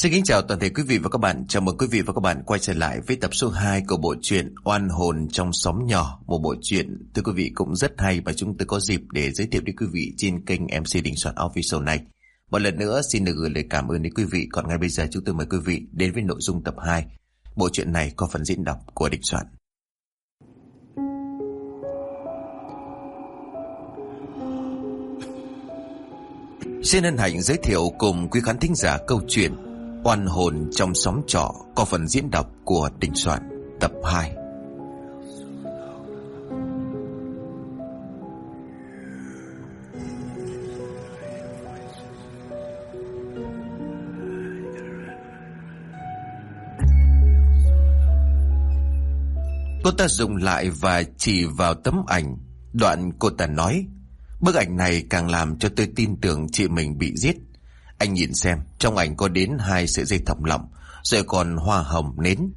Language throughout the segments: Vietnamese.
Xin kính chào toàn thể quý vị và các bạn. Chào mừng quý vị và các bạn quay trở lại với tập số 2 của bộ truyện Oan hồn trong xóm nhỏ. Một bộ truyện, thưa quý vị, cũng rất hay và chúng tôi có dịp để giới thiệu đến quý vị trên kênh MC Đình Soạn Official này. Một lần nữa, xin được gửi lời cảm ơn đến quý vị. Còn ngay bây giờ, chúng tôi mời quý vị đến với nội dung tập 2. Bộ truyện này có phần diễn đọc của Đình Soạn. Xin hân hạnh giới thiệu cùng quý khán thính giả câu chuyện Oan hồn trong xóm trọ có phần diễn đọc của Đình Soạn, tập 2. Cô ta dùng lại và chỉ vào tấm ảnh Đoạn cô ta nói, Bức ảnh này càng làm cho tôi tin tưởng chị mình bị giết anh nhìn xem, trong ảnh có đến hai sợi dây thòng lọng, rồi còn hoa hồng nến.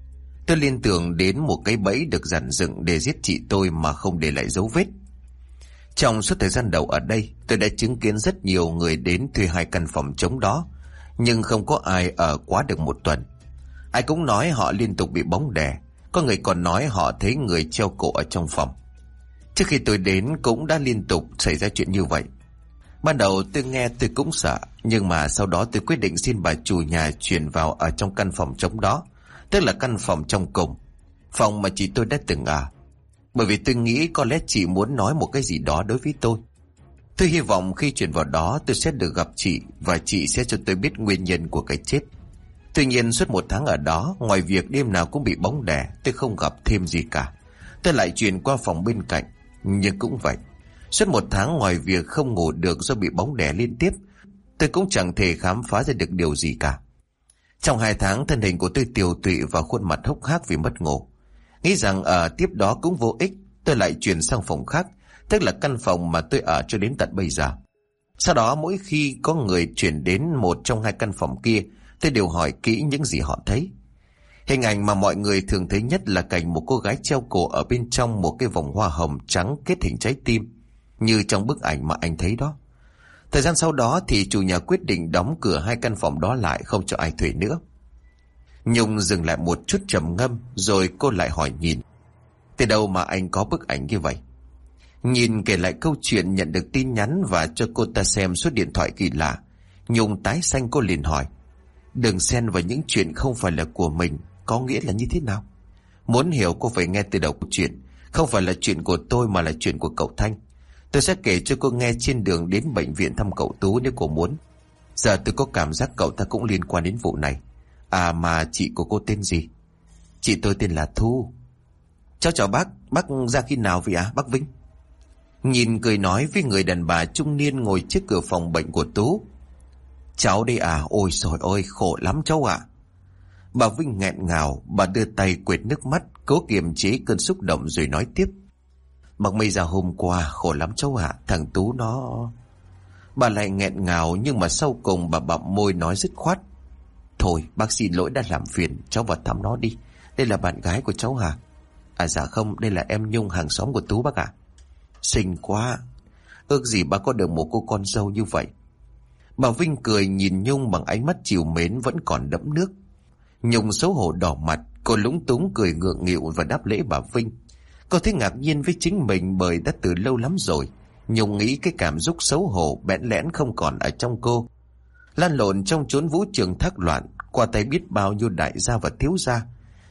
Tôi liên tưởng đến một cái bẫy được dàn dựng để giết chị tôi mà không để lại dấu vết. Trong suốt thời gian đầu ở đây, tôi đã chứng kiến rất nhiều người đến thuê hai căn phòng trống đó, nhưng không có ai ở quá được một tuần. Ai cũng nói họ liên tục bị bóng đè, có người còn nói họ thấy người treo cổ ở trong phòng. Trước khi tôi đến cũng đã liên tục xảy ra chuyện như vậy. Ban đầu tôi nghe tôi cũng sợ, nhưng mà sau đó tôi quyết định xin bà chủ nhà chuyển vào ở trong căn phòng trống đó, tức là căn phòng trong cùng, phòng mà chị tôi đã từng ở. Bởi vì tôi nghĩ có lẽ chị muốn nói một cái gì đó đối với tôi. Tôi hy vọng khi chuyển vào đó tôi sẽ được gặp chị và chị sẽ cho tôi biết nguyên nhân của cái chết. Tuy nhiên suốt một tháng ở đó, ngoài việc đêm nào cũng bị bóng đè, tôi không gặp thêm gì cả. Tôi lại chuyển qua phòng bên cạnh, nhưng cũng vậy. Suốt một tháng ngoài việc không ngủ được do bị bóng đè liên tiếp, tôi cũng chẳng thể khám phá ra được điều gì cả. Trong hai tháng thân hình của tôi tiều tụy và khuôn mặt hốc hác vì mất ngủ. Nghĩ rằng ở tiếp đó cũng vô ích, tôi lại chuyển sang phòng khác, tức là căn phòng mà tôi ở cho đến tận bây giờ. Sau đó mỗi khi có người chuyển đến một trong hai căn phòng kia, tôi đều hỏi kỹ những gì họ thấy. Hình ảnh mà mọi người thường thấy nhất là cảnh một cô gái treo cổ ở bên trong một cái vòng hoa hồng trắng kết hình trái tim như trong bức ảnh mà anh thấy đó. Thời gian sau đó thì chủ nhà quyết định đóng cửa hai căn phòng đó lại không cho ai thuê nữa. Nhung dừng lại một chút trầm ngâm rồi cô lại hỏi nhìn. Từ đâu mà anh có bức ảnh như vậy? Nhìn kể lại câu chuyện nhận được tin nhắn và cho cô ta xem số điện thoại kỳ lạ. Nhung tái xanh cô liền hỏi. Đừng xen vào những chuyện không phải là của mình, có nghĩa là như thế nào? Muốn hiểu cô phải nghe từ đầu câu chuyện, không phải là chuyện của tôi mà là chuyện của cậu Thanh. Tôi sẽ kể cho cô nghe trên đường đến bệnh viện thăm cậu Tú nếu cô muốn. Giờ tôi có cảm giác cậu ta cũng liên quan đến vụ này. À mà chị của cô tên gì? Chị tôi tên là Thu. Cháu chào bác, bác ra khi nào vậy à, bác Vinh? Nhìn cười nói với người đàn bà trung niên ngồi trước cửa phòng bệnh của Tú. Cháu đây à, ôi trời ơi, khổ lắm cháu ạ. Bà Vinh nghẹn ngào, bà đưa tay quệt nước mắt, cố kiềm chế cơn xúc động rồi nói tiếp. Mặc mây ra hôm qua, khổ lắm cháu ạ, Thằng Tú nó. Bà lại nghẹn ngào, nhưng mà sau cùng bà bặm môi nói dứt khoát. Thôi, bác xin lỗi đã làm phiền, Cháu vào thăm nó đi. Đây là bạn gái của cháu hả? À dạ không, đây là em Nhung, hàng xóm của Tú bác ạ. Xinh quá. Ước gì bác có được một cô con dâu như vậy. Bà Vinh cười nhìn Nhung bằng ánh mắt chiều mến vẫn còn đẫm nước. Nhung xấu hổ đỏ mặt, Cô lúng túng cười ngượng nghịu và đáp lễ bà Vinh. Cô thấy ngạc nhiên với chính mình bởi đã từ lâu lắm rồi. Nhung nghĩ cái cảm xúc xấu hổ bẽn lẽn không còn ở trong cô. Lan lộn trong chốn vũ trường thác loạn, qua tay biết bao nhiêu đại gia và thiếu gia.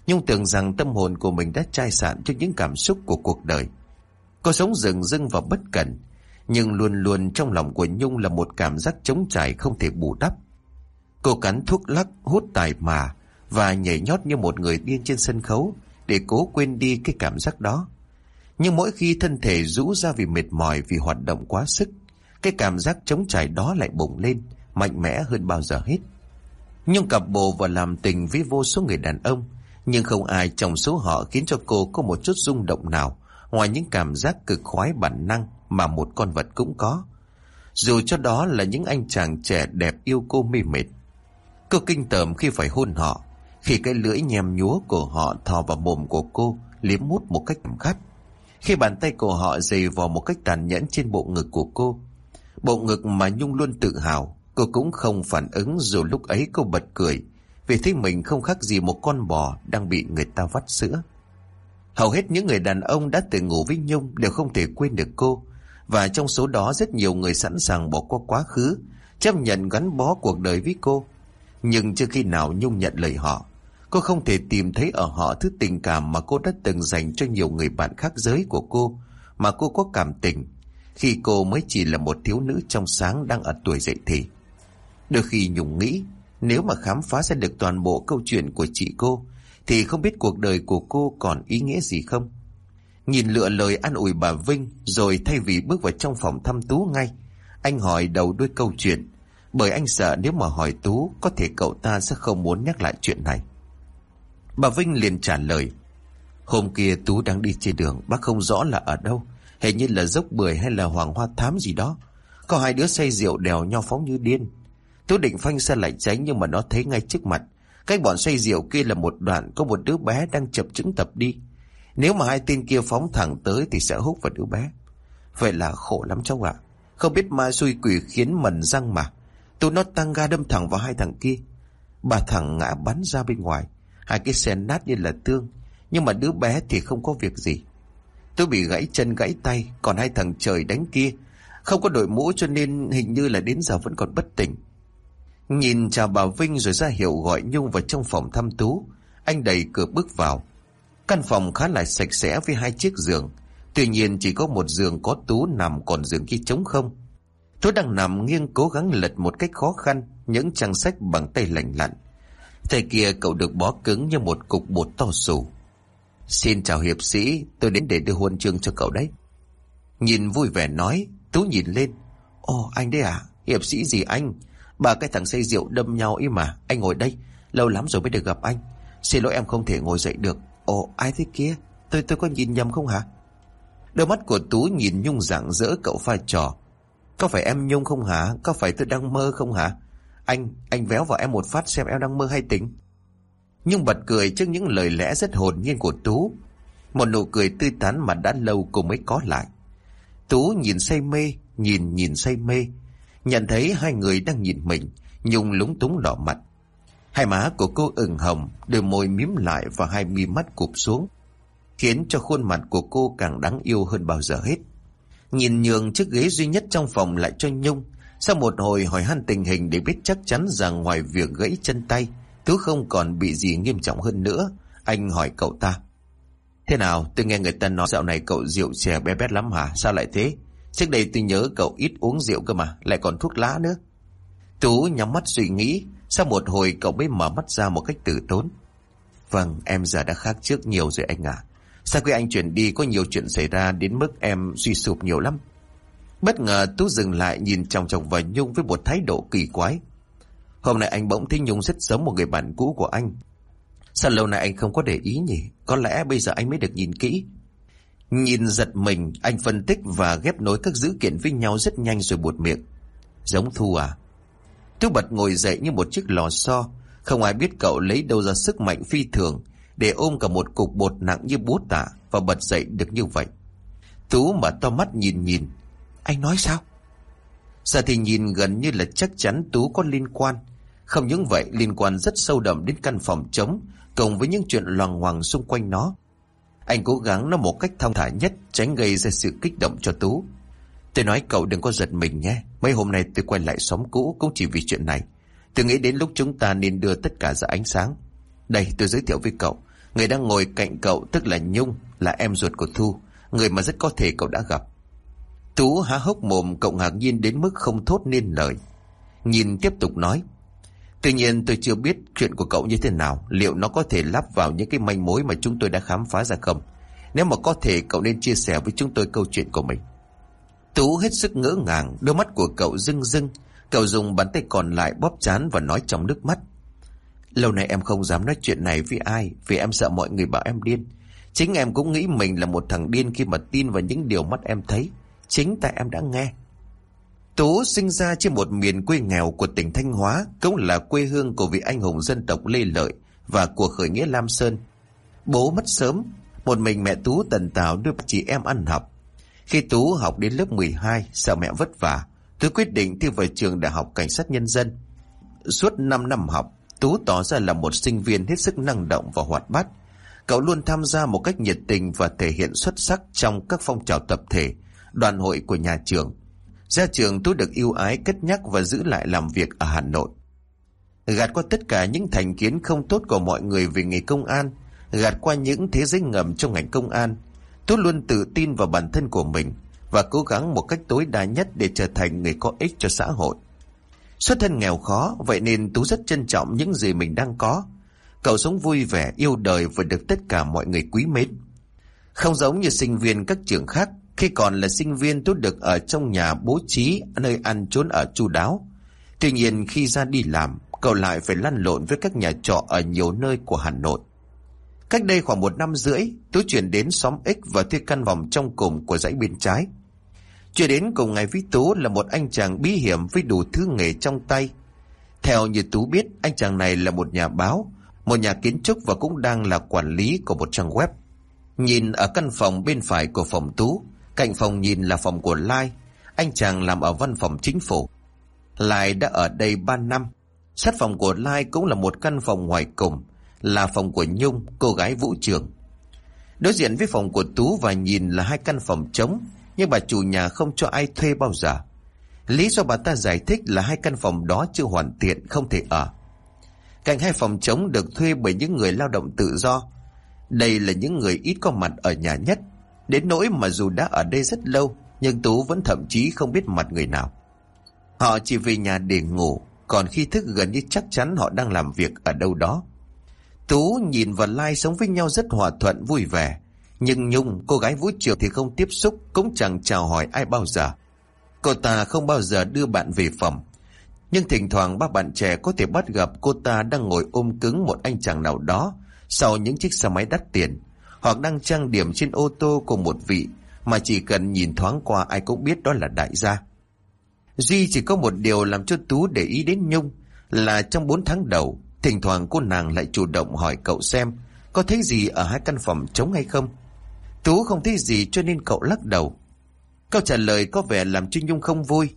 Nhung tưởng rằng tâm hồn của mình đã chai sạn cho những cảm xúc của cuộc đời. Cô sống rừng rưng và bất cẩn, nhưng luôn luôn trong lòng của Nhung là một cảm giác trống trải không thể bù đắp. Cô cắn thuốc lắc, hút tài mà và nhảy nhót như một người điên trên sân khấu để cố quên đi cái cảm giác đó. Nhưng mỗi khi thân thể rũ ra vì mệt mỏi vì hoạt động quá sức, cái cảm giác chống trải đó lại bùng lên, mạnh mẽ hơn bao giờ hết. Nhung cặp bồ và làm tình với vô số người đàn ông, nhưng không ai trong số họ khiến cho cô có một chút rung động nào, ngoài những cảm giác cực khoái bản năng mà một con vật cũng có. Dù cho đó là những anh chàng trẻ đẹp yêu cô mê mệt. Cô kinh tởm khi phải hôn họ, khi cái lưỡi nhem nhúa của họ thò vào mồm của cô, liếm mút một cách khát. Khi bàn tay của họ dày vào một cách tàn nhẫn trên bộ ngực của cô. Bộ ngực mà Nhung luôn tự hào, cô cũng không phản ứng dù lúc ấy cô bật cười. Vì thấy mình không khác gì một con bò đang bị người ta vắt sữa. Hầu hết những người đàn ông đã từng ngủ với Nhung đều không thể quên được cô. Và trong số đó rất nhiều người sẵn sàng bỏ qua quá khứ, chấp nhận gắn bó cuộc đời với cô. Nhưng chưa khi nào Nhung nhận lời họ. Cô không thể tìm thấy ở họ thứ tình cảm mà cô đã từng dành cho nhiều người bạn khác giới của cô, mà cô có cảm tình, khi cô mới chỉ là một thiếu nữ trong sáng đang ở tuổi dậy thì. Đôi khi Nhung nghĩ, nếu mà khám phá ra được toàn bộ câu chuyện của chị cô, thì không biết cuộc đời của cô còn ý nghĩa gì không? Nhìn lựa lời an ủi bà Vinh, rồi thay vì bước vào trong phòng thăm Tú ngay, anh hỏi đầu đuôi câu chuyện, bởi anh sợ nếu mà hỏi Tú, có thể cậu ta sẽ không muốn nhắc lại chuyện này. Bà Vinh liền trả lời, hôm kia Tú đang đi trên đường, bác không rõ là ở đâu, hình như là dốc bưởi hay là hoàng hoa thám gì đó. Có hai đứa say rượu đèo nhau phóng như điên. Tú định phanh xe lại tránh nhưng mà nó thấy ngay trước mặt. Cách bọn say rượu kia là một đoạn có một đứa bé đang chập chứng tập đi. Nếu mà hai tên kia phóng thẳng tới thì sẽ hút vào đứa bé. Vậy là khổ lắm cháu ạ. Không biết ma xui quỷ khiến mần răng mà. Tụi nó tăng ga đâm thẳng vào hai thằng kia. Bà thằng ngã bắn ra bên ngoài. Hai cái xe nát như là tương. Nhưng mà đứa bé thì không có việc gì. Tôi bị gãy chân gãy tay. Còn hai thằng trời đánh kia. Không có đội mũ cho nên hình như là đến giờ vẫn còn bất tỉnh. Nhìn chào bà Vinh rồi ra hiệu gọi Nhung vào trong phòng thăm Tú. Anh đẩy cửa bước vào. Căn phòng khá là sạch sẽ với hai chiếc giường. Tuy nhiên chỉ có một giường có Tú nằm còn giường kia trống không. Tú đang nằm nghiêng cố gắng lật một cách khó khăn, những trang sách bằng tay lạnh lặn. Tay kia cậu được bó cứng như một cục bột to sù. Xin chào hiệp sĩ, tôi đến để đưa huân chương cho cậu đấy. Nhìn vui vẻ nói, Tú nhìn lên. Ồ, anh đấy à? Hiệp sĩ gì anh? Ba cái thằng say rượu đâm nhau ý mà Anh ngồi đây Lâu lắm rồi mới được gặp anh Xin lỗi em không thể ngồi dậy được Ồ ai thế kia Tôi tôi có nhìn nhầm không hả Đôi mắt của Tú nhìn Nhung rạng rỡ cậu pha trò Có phải em Nhung không hả Có phải tôi đang mơ không hả anh, anh véo vào em một phát xem em đang mơ hay tỉnh. Nhung bật cười trước những lời lẽ rất hồn nhiên của Tú. Một nụ cười tươi tắn mà đã lâu cô mới có lại. Tú nhìn say mê Nhìn nhìn say mê. Nhận thấy hai người đang nhìn mình, Nhung lúng túng đỏ mặt. Hai má của cô ửng hồng, đôi môi mím lại và hai mi mắt cụp xuống, khiến cho khuôn mặt của cô càng đáng yêu hơn bao giờ hết. Nhìn nhường chiếc ghế duy nhất trong phòng lại cho Nhung, sau một hồi hỏi han tình hình để biết chắc chắn rằng ngoài việc gãy chân tay, Tú không còn bị gì nghiêm trọng hơn nữa. Anh hỏi cậu ta. Thế nào, tôi nghe người ta nói dạo này cậu rượu chè bé bét lắm hả? Sao lại thế? Trước đây tôi nhớ cậu ít uống rượu cơ mà, lại còn thuốc lá nữa. Tú nhắm mắt suy nghĩ, sau một hồi cậu mới mở mắt ra một cách tử tốn. Vâng, em giờ đã khác trước nhiều rồi anh à. Sau khi anh chuyển đi có nhiều chuyện xảy ra đến mức em suy sụp nhiều lắm. Bất ngờ Tú dừng lại nhìn chòng chồng vào Nhung với một thái độ kỳ quái. Hôm nay anh bỗng thấy Nhung rất giống một người bạn cũ của anh. Sao lâu nay anh không có để ý nhỉ? Có lẽ bây giờ anh mới được nhìn kỹ. Nhìn giật mình, anh phân tích và ghép nối các dữ kiện với nhau rất nhanh rồi buột miệng. Giống Thu à? Tú bật ngồi dậy như một chiếc lò xo. Không ai biết cậu lấy đâu ra sức mạnh phi thường để ôm cả một cục bột nặng như búa tạ và bật dậy được như vậy. Tú mở to mắt nhìn nhìn. Anh nói sao? Giờ thì nhìn gần như là chắc chắn Tú có liên quan. Không những vậy liên quan rất sâu đậm đến căn phòng trống cộng với những chuyện loằng hoàng xung quanh nó. Anh cố gắng nói một cách thong thả nhất tránh gây ra sự kích động cho Tú. Tôi nói cậu đừng có giật mình nhé. Mấy hôm nay tôi quay lại xóm cũ cũng chỉ vì chuyện này. Tôi nghĩ đến lúc chúng ta nên đưa tất cả ra ánh sáng. Đây tôi giới thiệu với cậu. Người đang ngồi cạnh cậu tức là Nhung, là em ruột của Thu. Người mà rất có thể cậu đã gặp. Tú há hốc mồm cậu ngạc nhiên đến mức không thốt nên lời. Nhìn tiếp tục nói. Tuy nhiên tôi chưa biết chuyện của cậu như thế nào, liệu nó có thể lắp vào những cái manh mối mà chúng tôi đã khám phá ra không? Nếu mà có thể cậu nên chia sẻ với chúng tôi câu chuyện của mình. Tú hết sức ngỡ ngàng, đôi mắt của cậu rưng rưng, cậu dùng bàn tay còn lại bóp chán và nói trong nước mắt. Lâu nay em không dám nói chuyện này với ai, vì em sợ mọi người bảo em điên. Chính em cũng nghĩ mình là một thằng điên khi mà tin vào những điều mắt em thấy. Chính tại em đã nghe. Tú sinh ra trên một miền quê nghèo của tỉnh Thanh Hóa, cũng là quê hương của vị anh hùng dân tộc Lê Lợi và của khởi nghĩa Lam Sơn. Bố mất sớm, một mình mẹ Tú tần tảo đưa chị em ăn học. Khi Tú học đến lớp 12, sợ mẹ vất vả, Tú quyết định thi vào trường Đại học Cảnh sát Nhân dân. Suốt 5 năm học, Tú tỏ ra là một sinh viên hết sức năng động và hoạt bát. Cậu luôn tham gia một cách nhiệt tình và thể hiện xuất sắc trong các phong trào tập thể, đoàn hội của nhà trường. Ra trường Tú được yêu ái cất nhắc và giữ lại làm việc ở Hà Nội. Gạt qua tất cả những thành kiến không tốt của mọi người về nghề công an, gạt qua những thế giới ngầm trong ngành công an. Tú luôn tự tin vào bản thân của mình và cố gắng một cách tối đa nhất để trở thành người có ích cho xã hội. Xuất thân nghèo khó, vậy nên Tú rất trân trọng những gì mình đang có. Cậu sống vui vẻ, yêu đời và được tất cả mọi người quý mến. Không giống như sinh viên các trường khác, khi còn là sinh viên Tú được ở trong nhà bố trí nơi ăn trốn ở chu đáo. Tuy nhiên khi ra đi làm, cậu lại phải lăn lộn với các nhà trọ ở nhiều nơi của Hà Nội. Cách đây khoảng một năm rưỡi, Tú chuyển đến xóm X và thuê căn phòng trong cùng của dãy bên trái. Chưa đến cùng ngày với Tú là một anh chàng bí hiểm với đủ thứ nghề trong tay. Theo như Tú biết, anh chàng này là một nhà báo, một nhà kiến trúc và cũng đang là quản lý của một trang web. Nhìn ở căn phòng bên phải của phòng Tú, cạnh phòng nhìn là phòng của Lai, anh chàng làm ở văn phòng chính phủ. Lai đã ở đây 3 năm. Sát phòng của Lai cũng là một căn phòng ngoài cùng, là phòng của Nhung, cô gái vũ trường. Đối diện với phòng của Tú và nhìn là hai căn phòng trống, nhưng bà chủ nhà không cho ai thuê bao giờ. Lý do bà ta giải thích là hai căn phòng đó chưa hoàn thiện, không thể ở. Cạnh hai phòng trống được thuê bởi những người lao động tự do. Đây là những người ít có mặt ở nhà nhất. Đến nỗi mà dù đã ở đây rất lâu, nhưng Tú vẫn thậm chí không biết mặt người nào. Họ chỉ về nhà để ngủ, còn khi thức gần như chắc chắn họ đang làm việc ở đâu đó. Tú nhìn và Lai sống với nhau rất hòa thuận vui vẻ. Nhưng Nhung, cô gái vũ trường thì không tiếp xúc, cũng chẳng chào hỏi ai bao giờ. Cô ta không bao giờ đưa bạn về phòng. Nhưng thỉnh thoảng ba bạn trẻ có thể bắt gặp cô ta đang ngồi ôm cứng một anh chàng nào đó sau những chiếc xe máy đắt tiền, hoặc đang trang điểm trên ô tô của một vị mà chỉ cần nhìn thoáng qua ai cũng biết đó là đại gia. Duy chỉ có một điều làm cho Tú để ý đến Nhung là trong 4 tháng đầu, thỉnh thoảng cô nàng lại chủ động hỏi cậu xem có thấy gì ở hai căn phòng trống hay không. Tú không thấy gì cho nên cậu lắc đầu. Câu trả lời có vẻ làm cho Nhung không vui.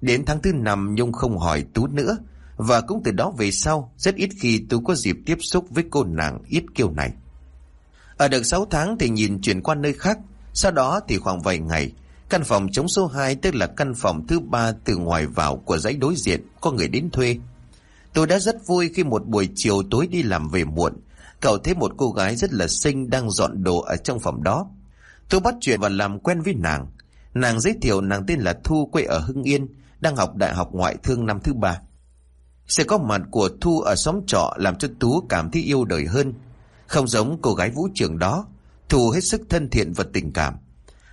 Đến tháng thứ năm Nhung không hỏi Tú nữa và cũng từ đó về sau rất ít khi Tú có dịp tiếp xúc với cô nàng ít kiêu này. Ở được 6 tháng thì nhìn chuyển qua nơi khác, sau đó thì khoảng vài ngày, căn phòng chống số 2 tức là căn phòng thứ ba từ ngoài vào của dãy đối diện có người đến thuê. Tôi đã rất vui khi một buổi chiều tối đi làm về muộn, cậu thấy một cô gái rất là xinh đang dọn đồ ở trong phòng đó. Tôi bắt chuyện và làm quen với nàng. Nàng giới thiệu nàng tên là Thu quê ở Hưng Yên, đang học đại học ngoại thương năm thứ ba. Sự có mặt của Thu ở xóm trọ làm cho Tú cảm thấy yêu đời hơn. Không giống cô gái vũ trường đó, Thu hết sức thân thiện và tình cảm.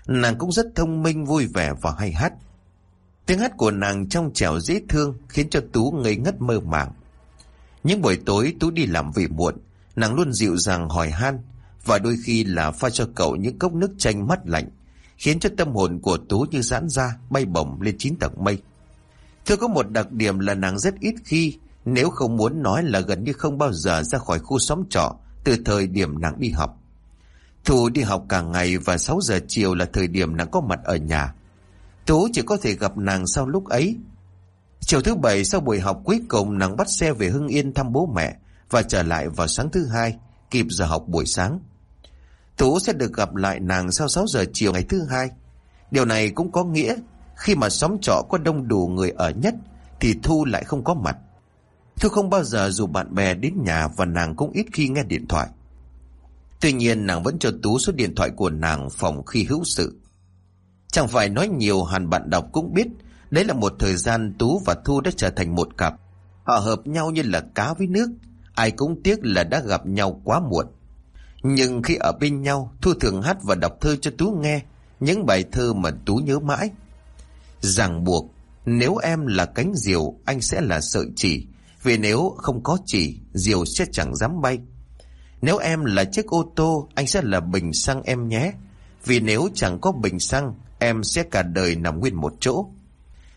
Nàng cũng rất thông minh, vui vẻ và hay hát. Tiếng hát của nàng trong trẻo dễ thương khiến cho Tú ngây ngất mơ màng. Những buổi tối Tú đi làm về muộn, nàng luôn dịu dàng hỏi han và đôi khi là pha cho cậu những cốc nước chanh mắt lạnh, khiến cho tâm hồn của Tú như giãn ra, bay bổng lên chín tầng mây. Thưa có một đặc điểm là nàng rất ít khi, nếu không muốn nói là gần như không bao giờ ra khỏi khu xóm trọ từ thời điểm nàng đi học. Thu đi học cả ngày và 6 giờ chiều là thời điểm nàng có mặt ở nhà. Tú chỉ có thể gặp nàng sau lúc ấy. Chiều thứ bảy sau buổi học cuối cùng nàng bắt xe về Hưng Yên thăm bố mẹ và trở lại vào sáng thứ hai, kịp giờ học buổi sáng. Tú sẽ được gặp lại nàng sau 6 giờ chiều ngày thứ hai. Điều này cũng có nghĩa khi mà xóm trọ có đông đủ người ở nhất thì Thu lại không có mặt. Thu không bao giờ dù bạn bè đến nhà và nàng cũng ít khi nghe điện thoại. Tuy nhiên nàng vẫn cho Tú số điện thoại của nàng phòng khi hữu sự. Chẳng phải nói nhiều hẳn bạn đọc cũng biết đấy là một thời gian Tú và Thu đã trở thành một cặp. Họ hợp nhau như là cá với nước. Ai cũng tiếc là đã gặp nhau quá muộn. Nhưng khi ở bên nhau, Thu thường hát và đọc thơ cho Tú nghe, những bài thơ mà Tú nhớ mãi. Ràng buộc, nếu em là cánh diều, anh sẽ là sợi chỉ, vì nếu không có chỉ, diều sẽ chẳng dám bay. Nếu em là chiếc ô tô, anh sẽ là bình xăng em nhé, vì nếu chẳng có bình xăng, em sẽ cả đời nằm nguyên một chỗ.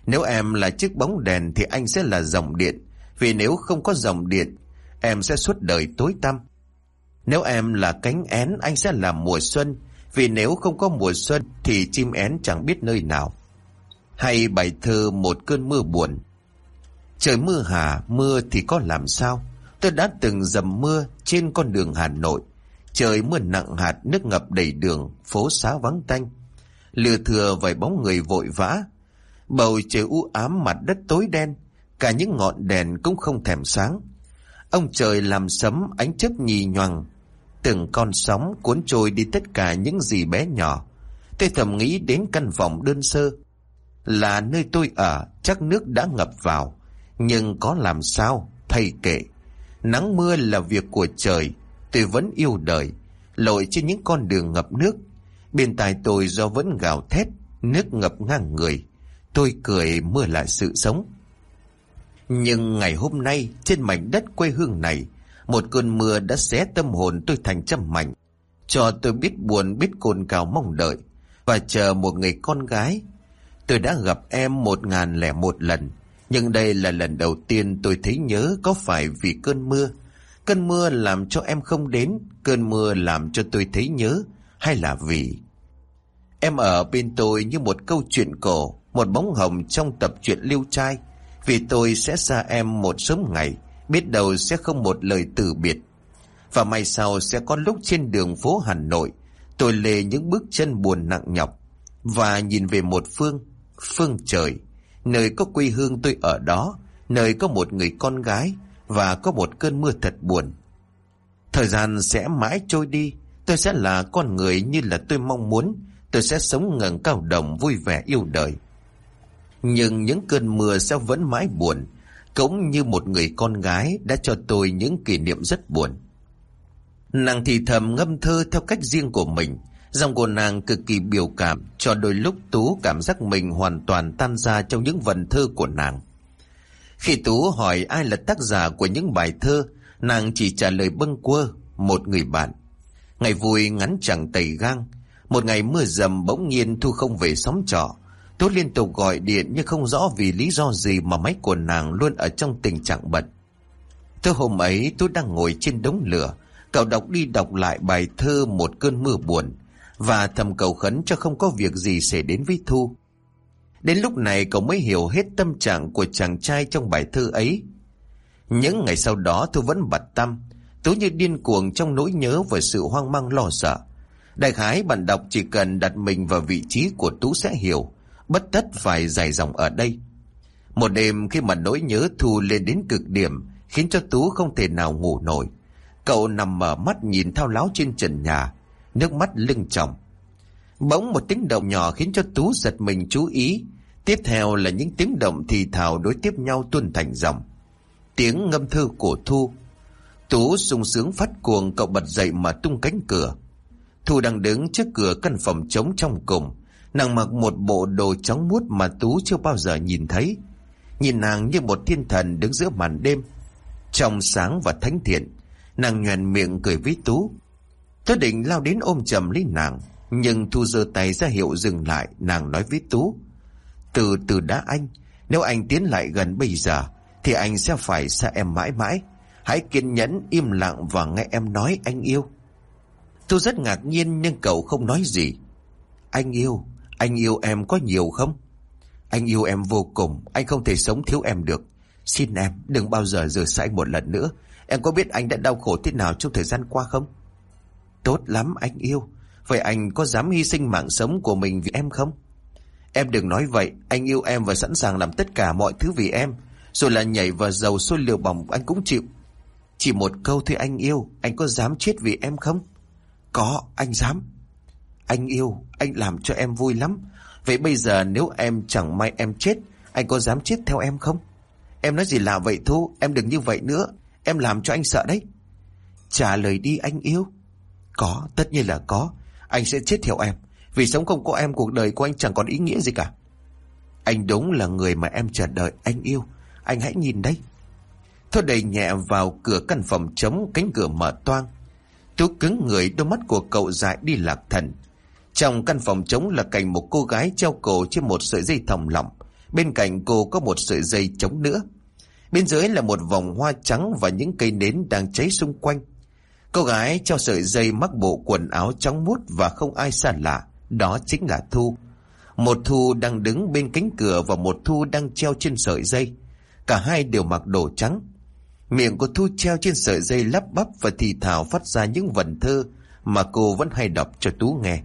Nếu em là chiếc bóng đèn thì anh sẽ là dòng điện, vì nếu không có dòng điện, em sẽ suốt đời tối tăm. Nếu em là cánh én anh sẽ là mùa xuân Vì nếu không có mùa xuân Thì chim én chẳng biết nơi nào Hay bài thơ một cơn mưa buồn Trời mưa hà Mưa thì có làm sao Tôi đã từng dầm mưa trên con đường Hà Nội. Trời mưa nặng hạt, nước ngập đầy đường, phố xá vắng tanh. Lừa thừa vài bóng người vội vã. Bầu trời u ám mặt đất tối đen, cả những ngọn đèn cũng không thèm sáng. Ông trời làm sấm ánh chớp nhì nhoằng, từng con sóng cuốn trôi đi tất cả những gì bé nhỏ. Tôi thầm nghĩ đến căn phòng đơn sơ. Là nơi tôi ở, chắc nước đã ngập vào. Nhưng có làm sao, thầy kệ. Nắng mưa là việc của trời, tôi vẫn yêu đời. Lội trên những con đường ngập nước. Bên tai tôi do vẫn gào thét, nước ngập ngang người. Tôi cười mưa lại sự sống. Nhưng ngày hôm nay, trên mảnh đất quê hương này, một cơn mưa đã xé tâm hồn tôi thành trăm mảnh. Cho tôi biết buồn, biết cồn cào mong đợi, và chờ một người con gái. Tôi đã gặp em một ngàn lẻ một lần, nhưng đây là lần đầu tiên tôi thấy nhớ có phải vì cơn mưa. Cơn mưa làm cho em không đến, cơn mưa làm cho tôi thấy nhớ, hay là vì... Em ở bên tôi như một câu chuyện cổ, một bóng hồng trong tập truyện lưu trai. Vì tôi sẽ xa em một sớm ngày, biết đâu sẽ không một lời từ biệt. Và mai sau sẽ có lúc trên đường phố Hà Nội, tôi lê những bước chân buồn nặng nhọc và nhìn về một phương, phương trời, nơi có quê hương tôi ở đó, nơi có một người con gái và có một cơn mưa thật buồn. Thời gian sẽ mãi trôi đi, tôi sẽ là con người như là tôi mong muốn, tôi sẽ sống ngẩng cao đồng vui vẻ yêu đời. Nhưng những cơn mưa sẽ vẫn mãi buồn, cũng như một người con gái đã cho tôi những kỷ niệm rất buồn. Nàng thì thầm ngâm thơ theo cách riêng của mình, Dòng của nàng cực kỳ biểu cảm cho đôi lúc Tú cảm giác mình hoàn toàn tan ra trong những vần thơ của nàng. Khi Tú hỏi ai là tác giả của những bài thơ, nàng chỉ trả lời bâng quơ, một người bạn. Ngày vui ngắn chẳng tẩy gang, một ngày mưa dầm bỗng nhiên Thu không về xóm trọ. Tú liên tục gọi điện nhưng không rõ vì lý do gì mà máy của nàng luôn ở trong tình trạng bận. Thơ hôm ấy Tú đang ngồi trên đống lửa, cậu đọc đi đọc lại bài thơ một cơn mưa buồn và thầm cầu khấn cho không có việc gì xảy đến với Thu. Đến lúc này cậu mới hiểu hết tâm trạng của chàng trai trong bài thơ ấy. Những ngày sau đó Thu vẫn bật tâm, Tú như điên cuồng trong nỗi nhớ và sự hoang mang lo sợ. Đại khái bạn đọc chỉ cần đặt mình vào vị trí của Tú sẽ hiểu, bất tất phải dài dòng ở đây. Một đêm khi mà nỗi nhớ Thu lên đến cực điểm, khiến cho Tú không thể nào ngủ nổi. Cậu nằm mở mắt nhìn thao láo trên trần nhà, nước mắt lưng tròng. Bỗng một tiếng động nhỏ khiến cho Tú giật mình chú ý. Tiếp theo là những tiếng động thì thào đối tiếp nhau tuôn thành dòng. Tiếng ngâm thư của Thu. Tú sung sướng phát cuồng cậu bật dậy mà tung cánh cửa. Thu đang đứng trước cửa căn phòng trống trong cùng. Nàng mặc một bộ đồ trắng muốt mà Tú chưa bao giờ nhìn thấy. Nhìn nàng như một thiên thần đứng giữa màn đêm. Trong sáng và thánh thiện, nàng nhoèn miệng cười với Tú. Tôi định lao đến ôm chầm lấy nàng, nhưng Thu giơ tay ra hiệu dừng lại, nàng nói với Tú. Từ từ đã anh, nếu anh tiến lại gần bây giờ, thì anh sẽ phải xa em mãi mãi. Hãy kiên nhẫn, im lặng và nghe em nói anh yêu. Tôi rất ngạc nhiên nhưng cậu không nói gì. Anh yêu, anh yêu em có nhiều không? Anh yêu em vô cùng, anh không thể sống thiếu em được. Xin em, đừng bao giờ rời xa anh một lần nữa. Em có biết anh đã đau khổ thế nào trong thời gian qua không? Tốt lắm anh yêu. Vậy anh có dám hy sinh mạng sống của mình vì em không? Em đừng nói vậy, anh yêu em và sẵn sàng làm tất cả mọi thứ vì em. Rồi là nhảy vào dầu sôi lửa bỏng anh cũng chịu. Chỉ một câu thôi anh yêu, anh có dám chết vì em không? Có, anh dám. Anh yêu, anh làm cho em vui lắm. Vậy bây giờ nếu em chẳng may em chết, anh có dám chết theo em không? Em nói gì lạ vậy Thu, em đừng như vậy nữa. Em làm cho anh sợ đấy. Trả lời đi anh yêu. Có, tất nhiên là có. Anh sẽ chết theo em. Vì sống không có em cuộc đời của anh chẳng còn ý nghĩa gì cả. Anh đúng là người mà em chờ đợi, anh yêu. Anh hãy nhìn đây. Thôi đầy nhẹ vào cửa căn phòng trống, cánh cửa mở toang. Tú cứng người, đôi mắt của cậu dại đi lạc thần. Trong căn phòng trống là cảnh một cô gái treo cổ trên một sợi dây thòng lọng. Bên cạnh cô có một sợi dây trống nữa. Bên dưới là một vòng hoa trắng và những cây nến đang cháy xung quanh. Cô gái cho sợi dây mắc bộ quần áo trắng mút và không ai xa lạ, đó chính là Thu. Một Thu đang đứng bên cánh cửa và một Thu đang treo trên sợi dây. Cả hai đều mặc đồ trắng. Miệng của Thu treo trên sợi dây lắp bắp và thì thào phát ra những vần thơ mà cô vẫn hay đọc cho Tú nghe.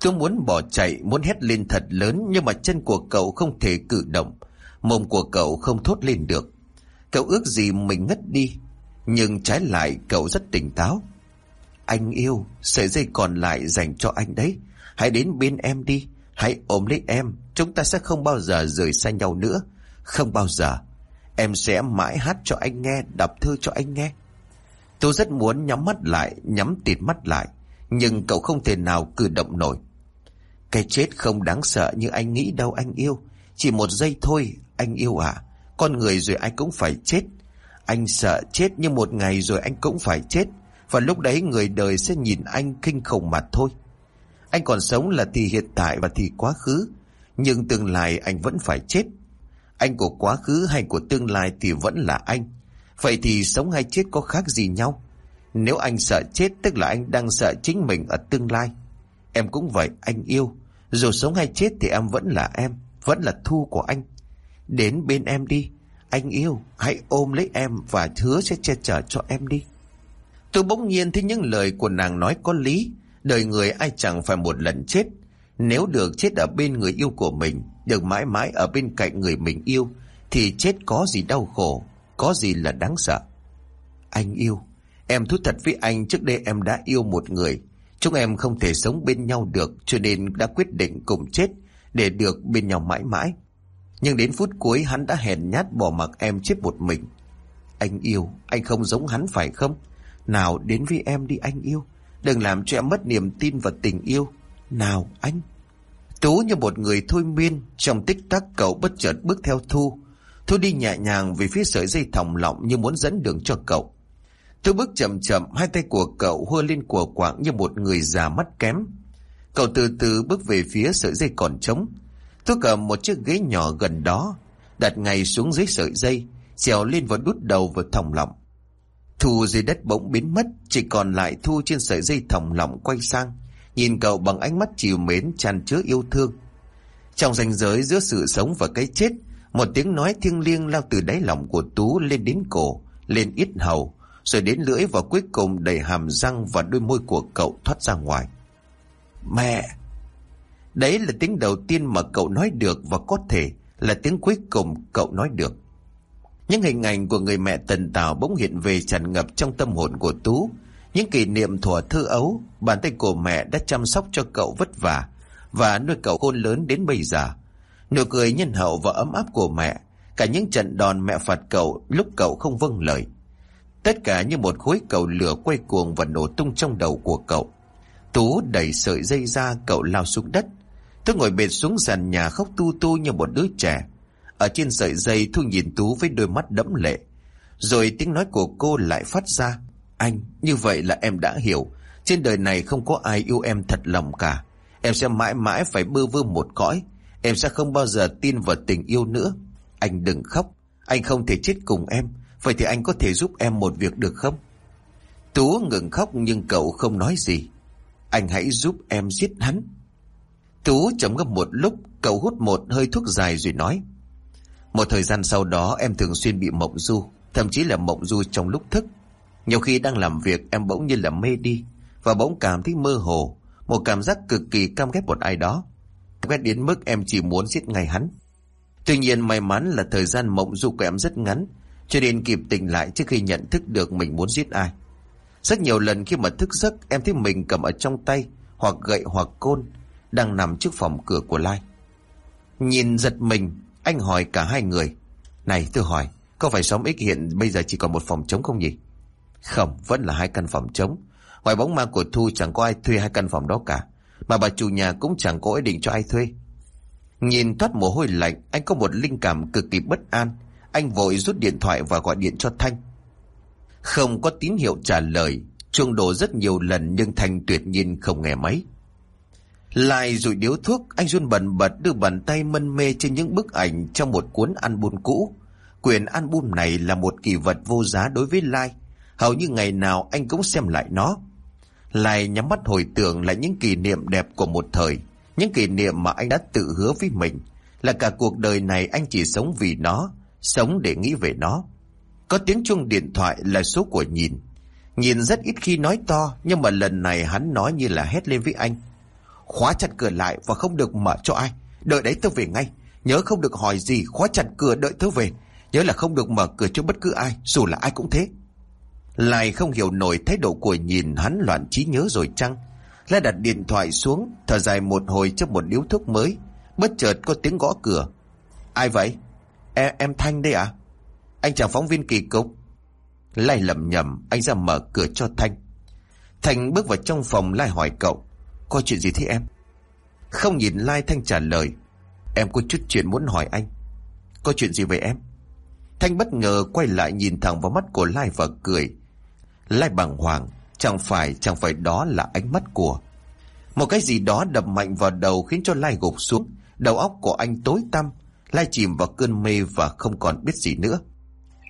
Tôi muốn bỏ chạy, muốn hét lên thật lớn nhưng mà chân của cậu không thể cử động. Mồm của cậu không thốt lên được. Cậu ước gì mình ngất đi. Nhưng trái lại cậu rất tỉnh táo. Anh yêu, sợi dây còn lại dành cho anh đấy. Hãy đến bên em đi. Hãy ôm lấy em. Chúng ta sẽ không bao giờ rời xa nhau nữa. Không bao giờ. Em sẽ mãi hát cho anh nghe, đọc thư cho anh nghe. Tôi rất muốn nhắm mắt lại, nhắm tịt mắt lại. Nhưng cậu không thể nào cử động nổi. Cái chết không đáng sợ như anh nghĩ đâu anh yêu. Chỉ một giây thôi, anh yêu à. Con người rồi ai cũng phải chết. Anh sợ chết nhưng một ngày rồi anh cũng phải chết. Và lúc đấy người đời sẽ nhìn anh kinh khủng mặt thôi. Anh còn sống là thì hiện tại và thì quá khứ. Nhưng tương lai anh vẫn phải chết. Anh của quá khứ hay của tương lai thì vẫn là anh. Vậy thì sống hay chết có khác gì nhau? Nếu anh sợ chết tức là anh đang sợ chính mình ở tương lai. Em cũng vậy, anh yêu. Dù sống hay chết thì em vẫn là em, vẫn là thu của anh. Đến bên em đi, anh yêu, hãy ôm lấy em và hứa sẽ che chở cho em đi. Tôi bỗng nhiên thấy những lời của nàng nói có lý. Đời người ai chẳng phải một lần chết. Nếu được chết ở bên người yêu của mình, được mãi mãi ở bên cạnh người mình yêu, thì chết có gì đau khổ, có gì là đáng sợ. Anh yêu, em thú thật với anh trước đây em đã yêu một người. Chúng em không thể sống bên nhau được cho nên đã quyết định cùng chết để được bên nhau mãi mãi. Nhưng đến phút cuối hắn đã hèn nhát bỏ mặc em chết một mình. Anh yêu, anh không giống hắn phải không? Nào đến với em đi anh yêu. Đừng làm cho em mất niềm tin và tình yêu. Nào anh. Tú như một người thôi miên, trong tích tắc cậu bất chợt bước theo Thu. Thu đi nhẹ nhàng về phía sợi dây thòng lọng như muốn dẫn đường cho cậu. Thu bước chậm chậm, hai tay của cậu hơ lên của quảng như một người già mắt kém. Cậu từ từ bước về phía sợi dây còn trống. Tôi cầm một chiếc ghế nhỏ gần đó, đặt ngay xuống dưới sợi dây, trèo lên và đút đầu vào thòng lọng. Thu dưới đất bỗng biến mất, chỉ còn lại Thu trên sợi dây thòng lọng quay sang, nhìn cậu bằng ánh mắt chiều mến tràn chứa yêu thương. Trong ranh giới giữa sự sống và cái chết, một tiếng nói thiêng liêng lao từ đáy lòng của Tú lên đến cổ, lên ít hầu, rồi đến lưỡi và cuối cùng đầy hàm răng và đôi môi của cậu thoát ra ngoài. Mẹ! Đấy là tiếng đầu tiên mà cậu nói được và có thể là tiếng cuối cùng cậu nói được. Những hình ảnh của người mẹ tần tào bỗng hiện về tràn ngập trong tâm hồn của Tú. Những kỷ niệm thuở thơ ấu, bàn tay của mẹ đã chăm sóc cho cậu vất vả và nuôi cậu khôn lớn đến bây giờ. Nụ cười nhân hậu và ấm áp của mẹ, cả những trận đòn mẹ phạt cậu lúc cậu không vâng lời. Tất cả như một khối cầu lửa quay cuồng và nổ tung trong đầu của cậu. Tú đẩy sợi dây ra cậu lao xuống đất. Tôi ngồi bệt xuống sàn nhà khóc tu tu như một đứa trẻ. Ở trên sợi dây Thu nhìn Tú với đôi mắt đẫm lệ. Rồi tiếng nói của cô lại phát ra. Anh, như vậy là em đã hiểu. Trên đời này không có ai yêu em thật lòng cả. Em sẽ mãi mãi phải bơ vơ một cõi. Em sẽ không bao giờ tin vào tình yêu nữa. Anh đừng khóc. Anh không thể chết cùng em. Vậy thì anh có thể giúp em một việc được không? Tú ngừng khóc nhưng cậu không nói gì. Anh hãy giúp em giết hắn. Tú chấm ngâm một lúc, cậu hút một hơi thuốc dài rồi nói. Một thời gian sau đó em thường xuyên bị mộng du, thậm chí là mộng du trong lúc thức. Nhiều khi đang làm việc em bỗng như là mê đi, và bỗng cảm thấy mơ hồ, một cảm giác cực kỳ căm ghét một ai đó. Ghét đến mức em chỉ muốn giết ngay hắn. Tuy nhiên may mắn là thời gian mộng du của em rất ngắn, cho nên kịp tỉnh lại trước khi nhận thức được mình muốn giết ai. Rất nhiều lần khi mà thức giấc em thấy mình cầm ở trong tay hoặc gậy hoặc côn đang nằm trước phòng cửa của Lai. Nhìn giật mình, anh hỏi cả hai người. Này tôi hỏi, có phải xóm X hiện bây giờ chỉ còn một phòng trống không nhỉ? Không, vẫn là hai căn phòng trống. Ngoài bóng ma của Thu chẳng có ai thuê hai căn phòng đó cả. Mà bà chủ nhà cũng chẳng có ý định cho ai thuê. Nhìn thoát mồ hôi lạnh, anh có một linh cảm cực kỳ bất an. Anh vội rút điện thoại và gọi điện cho Thanh. Không có tín hiệu trả lời, chuông đổ rất nhiều lần nhưng Thanh tuyệt nhiên không nghe máy. Lại rồi điếu thuốc, anh run bần bật đưa bàn tay mân mê trên những bức ảnh trong một cuốn album cũ. Quyển album này là một kỳ vật vô giá đối với Lai. Hầu như ngày nào anh cũng xem lại nó. Lai nhắm mắt hồi tưởng lại những kỷ niệm đẹp của một thời. Những kỷ niệm mà anh đã tự hứa với mình. Là cả cuộc đời này anh chỉ sống vì nó, sống để nghĩ về nó. Có tiếng chuông điện thoại là số của nhìn. Nhìn rất ít khi nói to, nhưng mà lần này hắn nói như là hét lên với anh. Khóa chặt cửa lại và không được mở cho ai. Đợi đấy tôi về ngay. Nhớ không được hỏi gì, khóa chặt cửa đợi tôi về. Nhớ là không được mở cửa cho bất cứ ai, dù là ai cũng thế. Lại không hiểu nổi thái độ của nhìn hắn loạn trí nhớ rồi chăng? Lại đặt điện thoại xuống, thở dài một hồi trước một điếu thuốc mới. Bất chợt có tiếng gõ cửa. Ai vậy? Em, em Thanh đây à? Anh chàng phóng viên kỳ cục. Lai lầm nhầm, anh ra mở cửa cho Thanh. Thanh bước vào trong phòng Lai hỏi cậu. Có chuyện gì thế em? Không nhìn Lai Thanh trả lời. Em có chút chuyện muốn hỏi anh. Có chuyện gì vậy em? Thanh bất ngờ quay lại nhìn thẳng vào mắt của Lai và cười. Lai bàng hoàng, chẳng phải, chẳng phải đó là ánh mắt của. Một cái gì đó đập mạnh vào đầu khiến cho Lai gục xuống. Đầu óc của anh tối tăm. Lai chìm vào cơn mê và không còn biết gì nữa.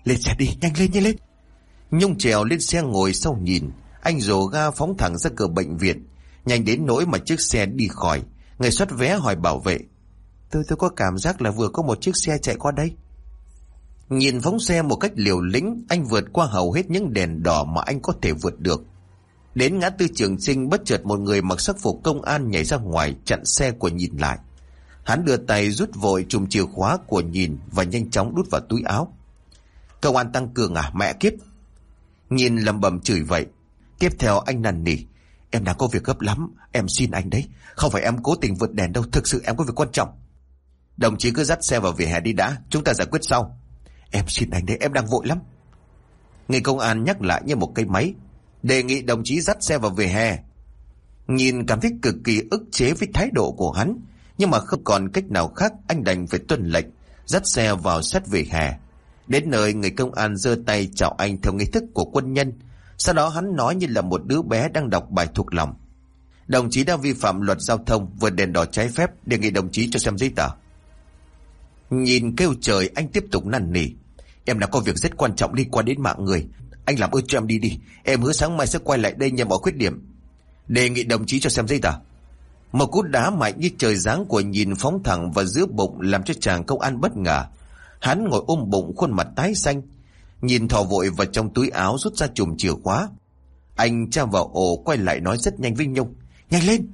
Lên xe đi, nhanh lên, nhanh lên. Nhung trèo lên xe ngồi sau nhìn. Anh rồ ga phóng thẳng ra cửa bệnh viện. Nhanh đến nỗi mà chiếc xe đi khỏi. Người xuất vé hỏi bảo vệ. Tôi tôi có cảm giác là vừa có một chiếc xe chạy qua đây. Nhìn phóng xe một cách liều lĩnh, anh vượt qua hầu hết những đèn đỏ mà anh có thể vượt được. Đến ngã tư trường sinh bất chợt một người mặc sắc phục công an nhảy ra ngoài chặn xe của nhìn lại. Hắn đưa tay rút vội chùm chìa khóa của nhìn và nhanh chóng đút vào túi áo. Công an tăng cường à mẹ kiếp. Nhìn lầm bầm chửi vậy. Tiếp theo anh năn nỉ. Em đã có việc gấp lắm, em xin anh đấy. Không phải em cố tình vượt đèn đâu, thực sự em có việc quan trọng. Đồng chí cứ dắt xe vào vỉa hè đi đã, chúng ta giải quyết sau. Em xin anh đấy, em đang vội lắm. Người công an nhắc lại như một cây máy. Đề nghị đồng chí dắt xe vào vỉa hè. Nhìn cảm thấy cực kỳ ức chế với thái độ của hắn. Nhưng mà không còn cách nào khác anh đành phải tuân lệnh. Dắt xe vào sát vỉa hè. Đến nơi người công an giơ tay chào anh theo nghi thức của quân nhân. Sau đó hắn nói như là một đứa bé đang đọc bài thuộc lòng. Đồng chí đã vi phạm luật giao thông, vượt đèn đỏ trái phép, đề nghị đồng chí cho xem giấy tờ. Nhìn kêu trời, anh tiếp tục năn nỉ. Em đã có việc rất quan trọng liên quan đến mạng người. Anh làm ơn cho em đi đi. Em hứa sáng mai sẽ quay lại đây nhằm bỏ khuyết điểm. Đề nghị đồng chí cho xem giấy tờ. Một cú đá mạnh như trời giáng của nhìn phóng thẳng vào giữa bụng làm cho chàng công an bất ngờ. Hắn ngồi ôm bụng, khuôn mặt tái xanh. Nhìn thò vội vào trong túi áo rút ra chùm chìa khóa. Anh tra vào ổ quay lại nói rất nhanh với Nhung. Nhanh lên!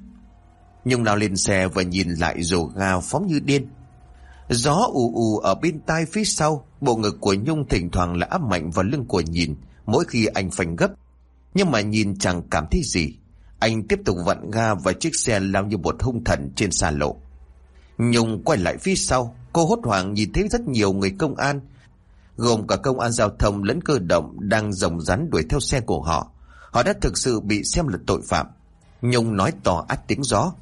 Nhung lao lên xe và nhìn lại rồ ga phóng như điên. Gió ù ù ở bên tai phía sau, bộ ngực của Nhung thỉnh thoảng là áp mạnh vào lưng của nhìn mỗi khi anh phanh gấp. Nhưng mà nhìn chẳng cảm thấy gì. Anh tiếp tục vặn ga và chiếc xe lao như một hung thần trên xa lộ. Nhung quay lại phía sau, cô hốt hoảng nhìn thấy rất nhiều người công an, gồm cả công an giao thông lẫn cơ động đang rồng rắn đuổi theo xe của họ. Họ đã thực sự bị xem là tội phạm. Nhung nói to át tiếng gió.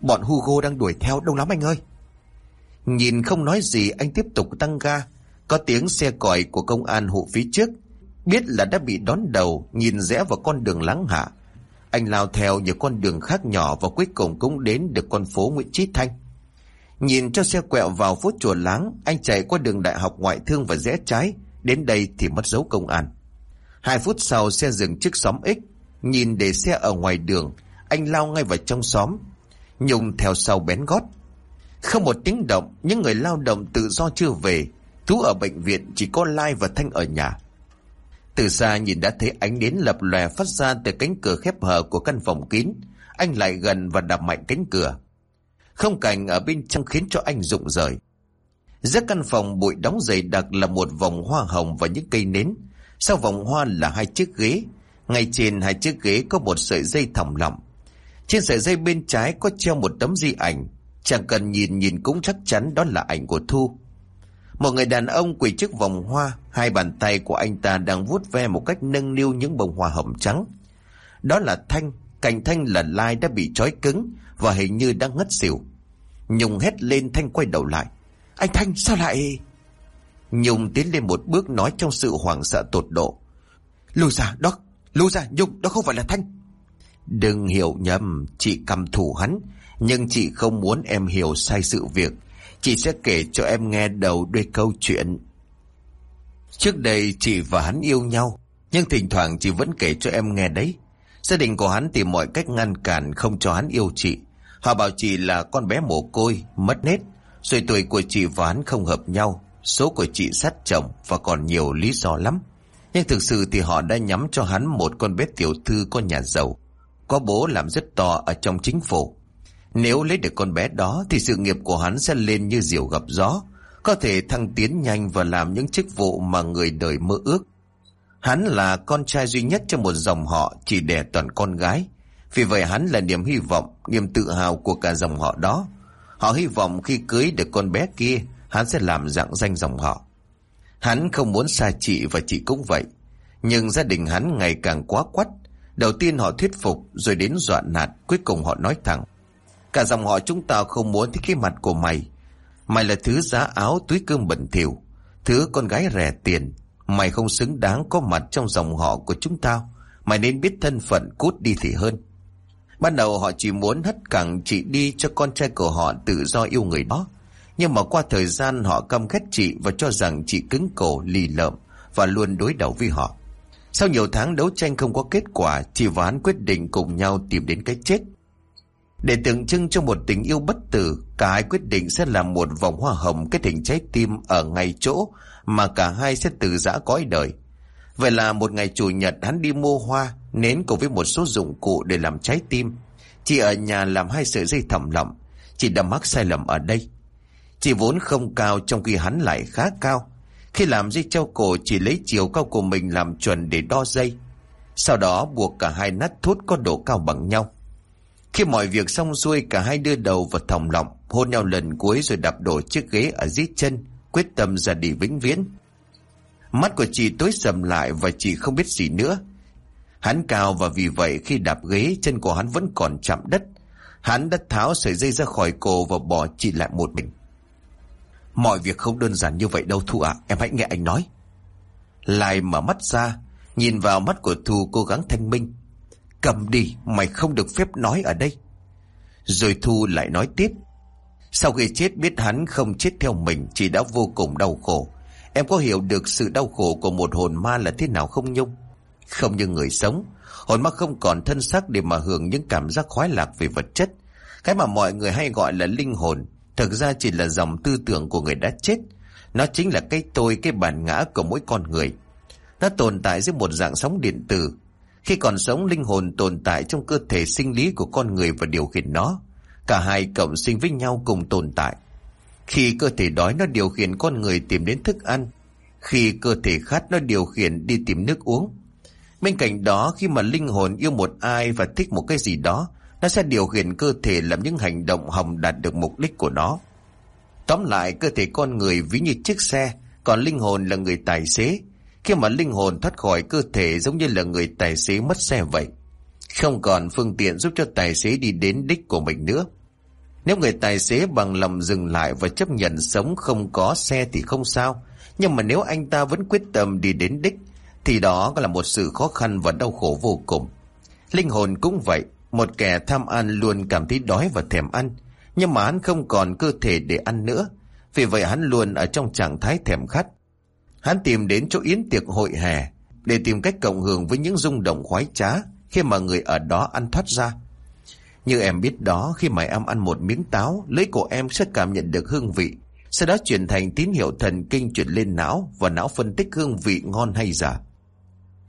Bọn Hugo đang đuổi theo đông lắm anh ơi. Nhìn không nói gì anh tiếp tục tăng ga. Có tiếng xe còi của công an hộ phía trước. Biết là đã bị đón đầu, nhìn rẽ vào con đường lắng hạ. Anh lao theo những con đường khác nhỏ và cuối cùng cũng đến được con phố Nguyễn Trí Thanh. Nhìn cho xe quẹo vào phố chùa láng, anh chạy qua đường đại học ngoại thương và rẽ trái. Đến đây thì mất dấu công an. Hai phút sau xe dừng trước xóm X. Nhìn để xe ở ngoài đường, anh lao ngay vào trong xóm. Nhung theo sau bén gót. Không một tiếng động, những người lao động tự do chưa về. Thú ở bệnh viện chỉ có Lai và Thanh ở nhà. Từ xa nhìn đã thấy ánh đến lập lòe phát ra từ cánh cửa khép hờ của căn phòng kín. Anh lại gần và đạp mạnh cánh cửa. Không cảnh ở bên trong khiến cho anh rụng rời. Giữa căn phòng bụi đóng dày đặc là một vòng hoa hồng và những cây nến. Sau vòng hoa là hai chiếc ghế. Ngay trên hai chiếc ghế có một sợi dây thòng lọng. Trên sợi dây bên trái có treo một tấm di ảnh. Chẳng cần nhìn nhìn cũng chắc chắn đó là ảnh của Thu. Một người đàn ông quỳ trước vòng hoa, hai bàn tay của anh ta đang vuốt ve một cách nâng niu những bông hoa hồng trắng. Đó là Thanh, cành Thanh là Lai đã bị trói cứng và hình như đang ngất xỉu. Nhung hét lên Thanh quay đầu lại. Anh Thanh sao lại... Nhung tiến lên một bước nói trong sự hoảng sợ tột độ. Lùi ra, đó, lùi ra, Nhung, đó không phải là Thanh. Đừng hiểu nhầm, chị cầm thủ hắn, nhưng chị không muốn em hiểu sai sự việc. Chị sẽ kể cho em nghe đầu đuôi câu chuyện. Trước đây chị và hắn yêu nhau, nhưng thỉnh thoảng chị vẫn kể cho em nghe đấy. Gia đình của hắn tìm mọi cách ngăn cản không cho hắn yêu chị. Họ bảo chị là con bé mồ côi, mất nết, rồi tuổi của chị và hắn không hợp nhau, số của chị sát chồng và còn nhiều lý do lắm. Nhưng thực sự thì họ đã nhắm cho hắn một con bé tiểu thư con nhà giàu, có bố làm rất to ở trong chính phủ. Nếu lấy được con bé đó thì sự nghiệp của hắn sẽ lên như diều gặp gió, có thể thăng tiến nhanh và làm những chức vụ mà người đời mơ ước. Hắn là con trai duy nhất trong một dòng họ chỉ đẻ toàn con gái. Vì vậy hắn là niềm hy vọng, niềm tự hào của cả dòng họ đó. Họ hy vọng khi cưới được con bé kia, hắn sẽ làm dạng danh dòng họ. Hắn không muốn xa chị và chị cũng vậy. Nhưng gia đình hắn ngày càng quá quắt. Đầu tiên họ thuyết phục, rồi đến dọa nạt, cuối cùng họ nói thẳng. Cả dòng họ chúng ta không muốn thấy cái mặt của mày. Mày là thứ giá áo túi cơm bẩn thỉu, thứ con gái rẻ tiền. Mày không xứng đáng có mặt trong dòng họ của chúng tao. Mày nên biết thân phận cút đi thì hơn. Ban đầu họ chỉ muốn hất cẳng chị đi cho con trai của họ tự do yêu người đó. Nhưng mà qua thời gian họ căm ghét chị và cho rằng chị cứng cổ, lì lợm và luôn đối đầu với họ. Sau nhiều tháng đấu tranh không có kết quả, chị và hắn quyết định cùng nhau tìm đến cái chết. Để tượng trưng cho một tình yêu bất tử, cả hai quyết định sẽ làm một vòng hoa hồng kết hình trái tim ở ngay chỗ mà cả hai sẽ từ giã cõi đời. Vậy là một ngày chủ nhật hắn đi mua hoa, nến cùng với một số dụng cụ để làm trái tim. Chị ở nhà làm hai sợi dây thầm lọng, chị đã mắc sai lầm ở đây. Chị vốn không cao trong khi hắn lại khá cao. Khi làm dây treo cổ chỉ lấy chiều cao của mình làm chuẩn để đo dây. Sau đó buộc cả hai nát thút có độ cao bằng nhau. Khi mọi việc xong xuôi cả hai đưa đầu vào thòng lọng, hôn nhau lần cuối rồi đạp đổ chiếc ghế ở dưới chân, quyết tâm ra đi vĩnh viễn. Mắt của chị tối sầm lại và chị không biết gì nữa. Hắn cao và vì vậy khi đạp ghế chân của hắn vẫn còn chạm đất. Hắn đã tháo sợi dây ra khỏi cổ và bỏ chị lại một mình. Mọi việc không đơn giản như vậy đâu Thu ạ, em hãy nghe anh nói. Lại mở mắt ra, nhìn vào mắt của Thu cố gắng thanh minh. Cầm đi, mày không được phép nói ở đây. Rồi Thu lại nói tiếp. Sau khi chết biết hắn không chết theo mình, chỉ đã vô cùng đau khổ. Em có hiểu được sự đau khổ của một hồn ma là thế nào không Nhung? Không như người sống, hồn ma không còn thân xác để mà hưởng những cảm giác khoái lạc về vật chất. Cái mà mọi người hay gọi là linh hồn, thực ra chỉ là dòng tư tưởng của người đã chết. Nó chính là cái tôi, cái bản ngã của mỗi con người. Nó tồn tại dưới một dạng sóng điện tử. Khi còn sống, linh hồn tồn tại trong cơ thể sinh lý của con người và điều khiển nó. Cả hai cộng sinh với nhau cùng tồn tại. Khi cơ thể đói nó điều khiển con người tìm đến thức ăn. Khi cơ thể khát nó điều khiển đi tìm nước uống. Bên cạnh đó khi mà linh hồn yêu một ai và thích một cái gì đó, nó sẽ điều khiển cơ thể làm những hành động hồng đạt được mục đích của nó. Tóm lại cơ thể con người ví như chiếc xe, còn linh hồn là người tài xế. Khi mà linh hồn thoát khỏi cơ thể giống như là người tài xế mất xe vậy. Không còn phương tiện giúp cho tài xế đi đến đích của mình nữa. Nếu người tài xế bằng lòng dừng lại và chấp nhận sống không có xe thì không sao. Nhưng mà nếu anh ta vẫn quyết tâm đi đến đích, thì đó là một sự khó khăn và đau khổ vô cùng. Linh hồn cũng vậy, một kẻ tham ăn luôn cảm thấy đói và thèm ăn, nhưng mà hắn không còn cơ thể để ăn nữa, vì vậy hắn luôn ở trong trạng thái thèm khát. Hắn tìm đến chỗ yến tiệc hội hè để tìm cách cộng hưởng với những rung động khoái trá khi mà người ở đó ăn thoát ra. Như em biết đó, khi mà em ăn một miếng táo, lưỡi của em sẽ cảm nhận được hương vị. Sau đó chuyển thành tín hiệu thần kinh chuyển lên não và não phân tích hương vị ngon hay giả.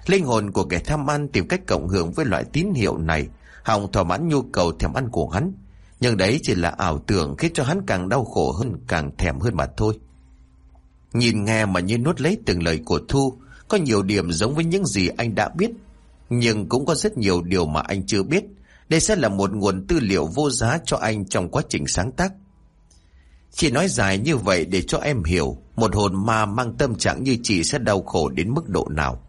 Linh hồn của kẻ tham ăn tìm cách cộng hưởng với loại tín hiệu này, hòng thỏa mãn nhu cầu thèm ăn của hắn. Nhưng đấy chỉ là ảo tưởng khiến cho hắn càng đau khổ hơn, càng thèm hơn mà thôi. Nhìn nghe mà như nuốt lấy từng lời của Thu, có nhiều điểm giống với những gì anh đã biết. Nhưng cũng có rất nhiều điều mà anh chưa biết. Đây sẽ là một nguồn tư liệu vô giá cho anh trong quá trình sáng tác. Chị nói dài như vậy để cho em hiểu một hồn ma mang tâm trạng như chị sẽ đau khổ đến mức độ nào.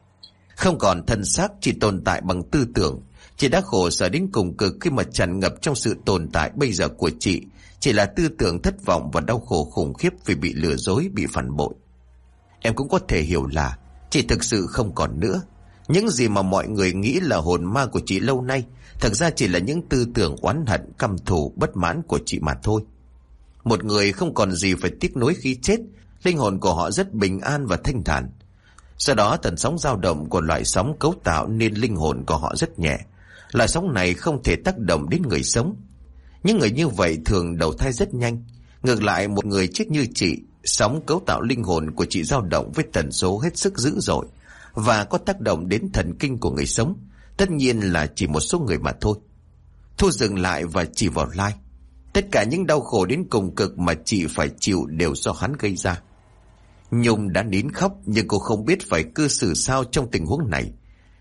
Không còn thân xác chỉ tồn tại bằng tư tưởng. Chị đã khổ sở đến cùng cực khi mà tràn ngập trong sự tồn tại bây giờ của chị. Chỉ là tư tưởng thất vọng và đau khổ khủng khiếp vì bị lừa dối, bị phản bội. Em cũng có thể hiểu là chị thực sự không còn nữa. Những gì mà mọi người nghĩ là hồn ma của chị lâu nay Thật ra chỉ là những tư tưởng oán hận, căm thù, bất mãn của chị mà thôi. Một người không còn gì phải tiếc nuối khi chết, linh hồn của họ rất bình an và thanh thản. Sau đó tần sóng dao động của loại sóng cấu tạo nên linh hồn của họ rất nhẹ. Loại sóng này không thể tác động đến người sống. Những người như vậy thường đầu thai rất nhanh. Ngược lại một người chết như chị, sóng cấu tạo linh hồn của chị dao động với tần số hết sức dữ dội và có tác động đến thần kinh của người sống. Tất nhiên là chỉ một số người mà thôi. Thu dừng lại và chỉ vào Lai. Tất cả những đau khổ đến cùng cực mà chị phải chịu đều do hắn gây ra. Nhung đã nín khóc nhưng cô không biết phải cư xử sao trong tình huống này.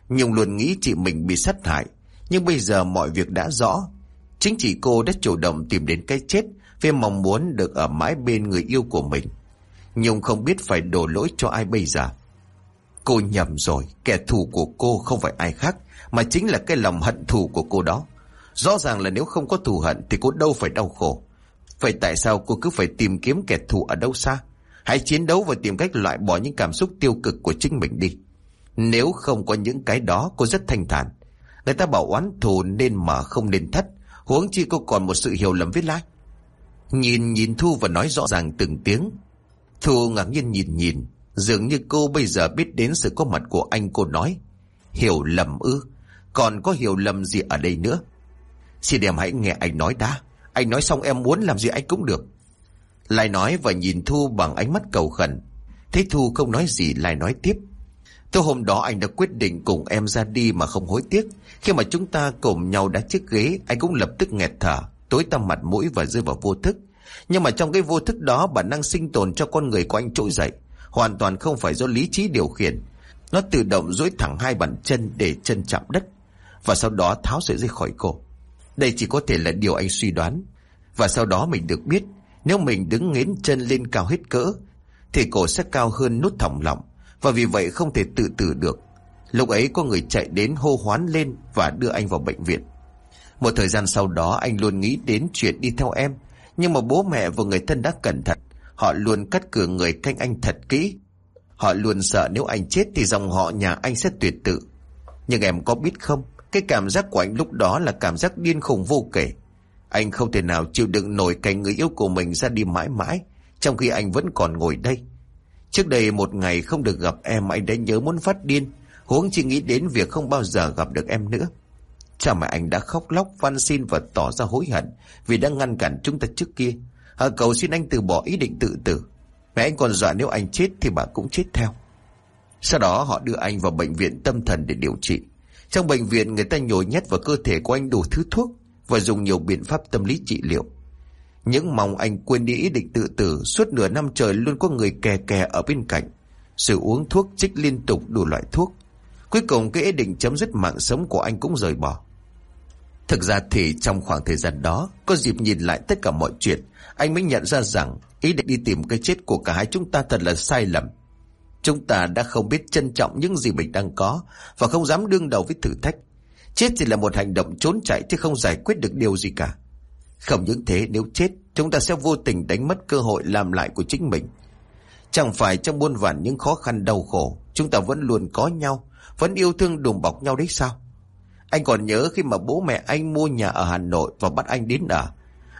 Nhung luôn nghĩ chị mình bị sát hại, nhưng bây giờ mọi việc đã rõ. Chính chị cô đã chủ động tìm đến cái chết vì mong muốn được ở mãi bên người yêu của mình. Nhung không biết phải đổ lỗi cho ai bây giờ. Cô nhầm rồi, kẻ thù của cô không phải ai khác, mà chính là cái lòng hận thù của cô đó. Rõ ràng là nếu không có thù hận thì cô đâu phải đau khổ. Vậy tại sao cô cứ phải tìm kiếm kẻ thù ở đâu xa? Hãy chiến đấu và tìm cách loại bỏ những cảm xúc tiêu cực của chính mình đi. Nếu không có những cái đó cô rất thanh thản. Người ta bảo oán thù nên mà không nên thất. Huống chi cô còn một sự hiểu lầm viết lách Nhìn nhìn Thu và nói rõ ràng từng tiếng. Thu ngạc nhiên nhìn nhìn. Dường như cô bây giờ biết đến sự có mặt của anh cô nói. Hiểu lầm ư. Còn có hiểu lầm gì ở đây nữa? Xin em hãy nghe anh nói đã. Anh nói xong em muốn làm gì anh cũng được. Lại nói và nhìn Thu bằng ánh mắt cầu khẩn. Thấy Thu không nói gì lại nói tiếp. Tối hôm đó anh đã quyết định cùng em ra đi mà không hối tiếc. Khi mà chúng ta cùng nhau đã chiếc ghế, anh cũng lập tức nghẹt thở, tối tăm mặt mũi và rơi vào vô thức. Nhưng mà trong cái vô thức đó bản năng sinh tồn cho con người của anh trỗi dậy. Hoàn toàn không phải do lý trí điều khiển. Nó tự động duỗi thẳng hai bàn chân để chân chạm đất. Và sau đó tháo sợi dây khỏi cổ. Đây chỉ có thể là điều anh suy đoán. Và sau đó mình được biết, nếu mình đứng nghiến chân lên cao hết cỡ, thì cổ sẽ cao hơn nút thòng lọng, và vì vậy không thể tự tử được. Lúc ấy có người chạy đến hô hoán lên và đưa anh vào bệnh viện. Một thời gian sau đó, anh luôn nghĩ đến chuyện đi theo em, nhưng mà bố mẹ và người thân đã cẩn thận. Họ luôn cắt cửa người canh anh thật kỹ. Họ luôn sợ nếu anh chết thì dòng họ nhà anh sẽ tuyệt tự. Nhưng em có biết không, cái cảm giác của anh lúc đó là cảm giác điên khủng vô kể. Anh không thể nào chịu đựng nổi cảnh người yêu của mình ra đi mãi mãi, trong khi anh vẫn còn ngồi đây. Trước đây một ngày không được gặp em anh đã nhớ muốn phát điên, huống chỉ nghĩ đến việc không bao giờ gặp được em nữa. Cha mẹ anh đã khóc lóc van xin và tỏ ra hối hận vì đã ngăn cản chúng ta trước kia. Họ cầu xin anh từ bỏ ý định tự tử. Mẹ anh còn dọa nếu anh chết thì bà cũng chết theo. Sau đó họ đưa anh vào bệnh viện tâm thần để điều trị. Trong bệnh viện người ta nhồi nhét vào cơ thể của anh đủ thứ thuốc và dùng nhiều biện pháp tâm lý trị liệu. Những mong anh quên đi ý định tự tử suốt nửa năm trời luôn có người kè kè ở bên cạnh. Sự uống thuốc trích liên tục đủ loại thuốc. Cuối cùng cái ý định chấm dứt mạng sống của anh cũng rời bỏ. Thực ra thì trong khoảng thời gian đó, có dịp nhìn lại tất cả mọi chuyện, anh mới nhận ra rằng ý định đi tìm cái chết của cả hai chúng ta thật là sai lầm. Chúng ta đã không biết trân trọng những gì mình đang có và không dám đương đầu với thử thách. Chết chỉ là một hành động trốn chạy chứ không giải quyết được điều gì cả. Không những thế nếu chết, chúng ta sẽ vô tình đánh mất cơ hội làm lại của chính mình. Chẳng phải trong muôn vàn những khó khăn đau khổ, chúng ta vẫn luôn có nhau, vẫn yêu thương đùm bọc nhau đấy sao? Anh còn nhớ khi mà bố mẹ anh mua nhà ở Hà Nội và bắt anh đến ở.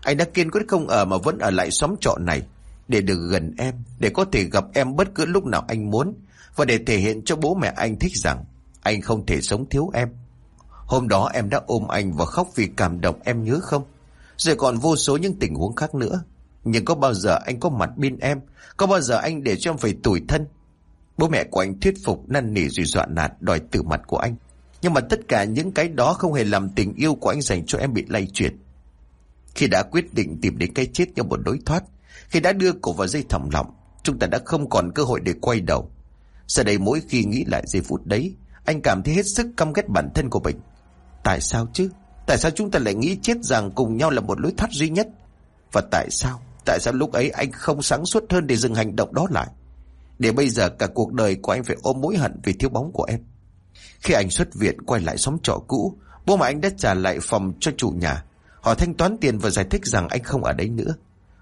Anh đã kiên quyết không ở mà vẫn ở lại xóm trọ này để được gần em, để có thể gặp em bất cứ lúc nào anh muốn và để thể hiện cho bố mẹ anh thích rằng anh không thể sống thiếu em. Hôm đó em đã ôm anh và khóc vì cảm động em nhớ không? Rồi còn vô số những tình huống khác nữa. Nhưng có bao giờ anh có mặt bên em? Có bao giờ anh để cho em phải tủi thân? Bố mẹ của anh thuyết phục năn nỉ rồi dọa nạt đòi từ mặt của anh. Nhưng mà tất cả những cái đó không hề làm tình yêu của anh dành cho em bị lay chuyển. Khi đã quyết định tìm đến cái chết như một đối thoát, khi đã đưa cổ vào dây thòng lọng, chúng ta đã không còn cơ hội để quay đầu. Giờ đây mỗi khi nghĩ lại giây phút đấy, anh cảm thấy hết sức căm ghét bản thân của mình. Tại sao chứ? Tại sao chúng ta lại nghĩ chết rằng cùng nhau là một lối thoát duy nhất? Và tại sao? Tại sao lúc ấy anh không sáng suốt hơn để dừng hành động đó lại? Để bây giờ cả cuộc đời của anh phải ôm mối hận vì thiếu bóng của em. Khi anh xuất viện quay lại xóm trọ cũ, bố mẹ anh đã trả lại phòng cho chủ nhà. Họ thanh toán tiền và giải thích rằng anh không ở đấy nữa.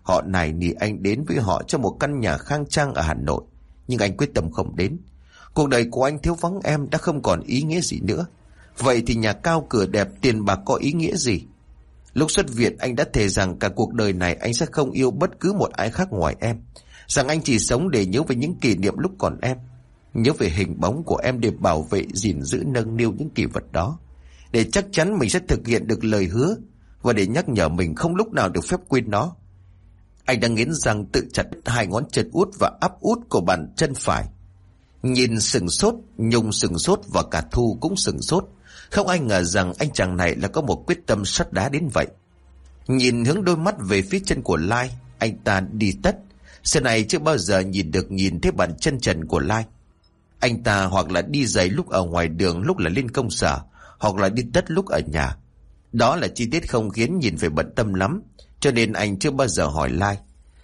Họ này nỉ anh đến với họ trong một căn nhà khang trang ở Hà Nội. Nhưng anh quyết tâm không đến. Cuộc đời của anh thiếu vắng em đã không còn ý nghĩa gì nữa. Vậy thì nhà cao cửa đẹp tiền bạc có ý nghĩa gì? Lúc xuất viện anh đã thề rằng cả cuộc đời này anh sẽ không yêu bất cứ một ai khác ngoài em. Rằng anh chỉ sống để nhớ về những kỷ niệm lúc còn em. Nhớ về hình bóng của em để bảo vệ, gìn giữ nâng niu những kỷ vật đó. Để chắc chắn mình sẽ thực hiện được lời hứa và để nhắc nhở mình không lúc nào được phép quên nó. Anh đang nghiến răng tự chặt hai ngón chân út và áp út của bàn chân phải. Nhìn sừng sốt, Nhung sừng sốt và cả Thu cũng sừng sốt. Không ai ngờ rằng anh chàng này là có một quyết tâm sắt đá đến vậy. Nhìn hướng đôi mắt về phía chân của Lai, anh ta đi tất. Xưa này chưa bao giờ nhìn được nhìn thấy bàn chân trần của Lai. Anh ta hoặc là đi giày lúc ở ngoài đường lúc là lên công sở, hoặc là đi tất lúc ở nhà. Đó là chi tiết không khiến nhìn phải bận tâm lắm, cho nên anh chưa bao giờ hỏi Lai.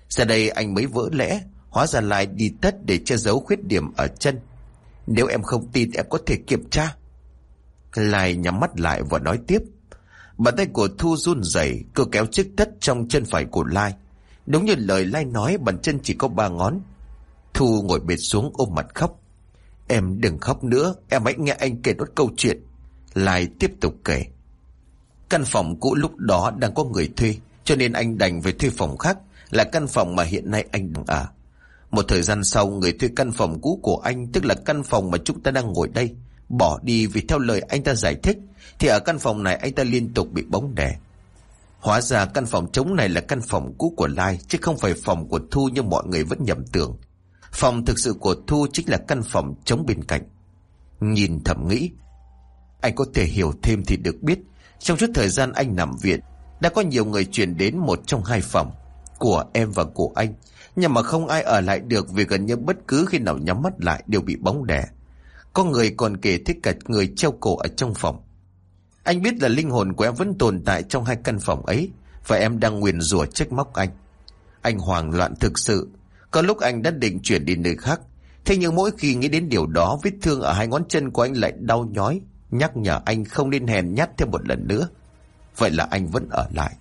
Giờ đây anh mới vỡ lẽ, hóa ra Lai đi tất để che giấu khuyết điểm ở chân. Nếu em không tin em có thể kiểm tra. Lai nhắm mắt lại và nói tiếp. Bàn tay của Thu run rẩy, cô kéo chiếc tất trong chân phải của Lai. Đúng như lời Lai nói, bàn chân chỉ có ba ngón. Thu ngồi bệt xuống ôm mặt khóc. Em đừng khóc nữa, em hãy nghe anh kể nốt câu chuyện. Lai tiếp tục kể. Căn phòng cũ lúc đó đang có người thuê, cho nên anh đành về thuê phòng khác, là căn phòng mà hiện nay anh đang ở. Một thời gian sau, người thuê căn phòng cũ của anh, tức là căn phòng mà chúng ta đang ngồi đây, bỏ đi vì theo lời anh ta giải thích, thì ở căn phòng này anh ta liên tục bị bóng đè. Hóa ra căn phòng trống này là căn phòng cũ của Lai, chứ không phải phòng của Thu như mọi người vẫn nhầm tưởng. Phòng thực sự của Thu chính là căn phòng trống bên cạnh. Nhìn thầm nghĩ, anh có thể hiểu thêm thì được biết, trong suốt thời gian anh nằm viện, đã có nhiều người chuyển đến một trong hai phòng, của em và của anh, nhưng mà không ai ở lại được vì gần như bất cứ khi nào nhắm mắt lại đều bị bóng đè. Có người còn kể thích cả người treo cổ ở trong phòng. Anh biết là linh hồn của em vẫn tồn tại trong hai căn phòng ấy và em đang nguyền rủa trách móc anh. Anh hoảng loạn thực sự. Có lúc anh đã định chuyển đi nơi khác. Thế nhưng mỗi khi nghĩ đến điều đó vết thương ở hai ngón chân của anh lại đau nhói nhắc nhở anh không nên hèn nhát thêm một lần nữa. Vậy là anh vẫn ở lại.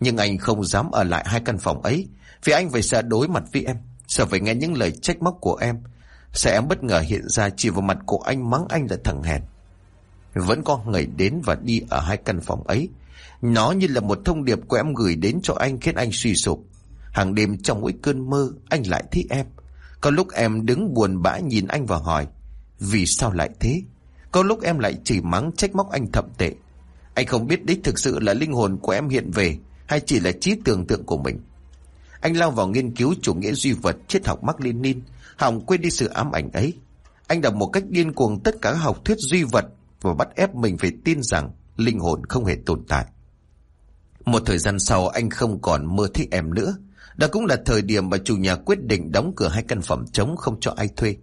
Nhưng anh không dám ở lại hai căn phòng ấy, vì anh phải sợ đối mặt với em. Sợ phải nghe những lời trách móc của em. Sợ em bất ngờ hiện ra chỉ vào mặt của anh mắng anh là thằng hèn. Vẫn có người đến và đi ở hai căn phòng ấy. Nó như là một thông điệp của em gửi đến cho anh khiến anh suy sụp. Hàng đêm trong mỗi cơn mơ, anh lại thích em. Có lúc em đứng buồn bã nhìn anh và hỏi, Vì sao lại thế? Có lúc em lại chỉ mắng trách móc anh thậm tệ. Anh không biết đích thực sự là linh hồn của em hiện về hay chỉ là trí tưởng tượng của mình. Anh lao vào nghiên cứu chủ nghĩa duy vật triết học Mark Lenin, hỏng quên đi sự ám ảnh ấy. Anh đọc một cách điên cuồng tất cả học thuyết duy vật và bắt ép mình phải tin rằng linh hồn không hề tồn tại. Một thời gian sau anh không còn mơ thích em nữa. Đó cũng là thời điểm mà chủ nhà quyết định đóng cửa hai căn phòng trống không cho ai thuê.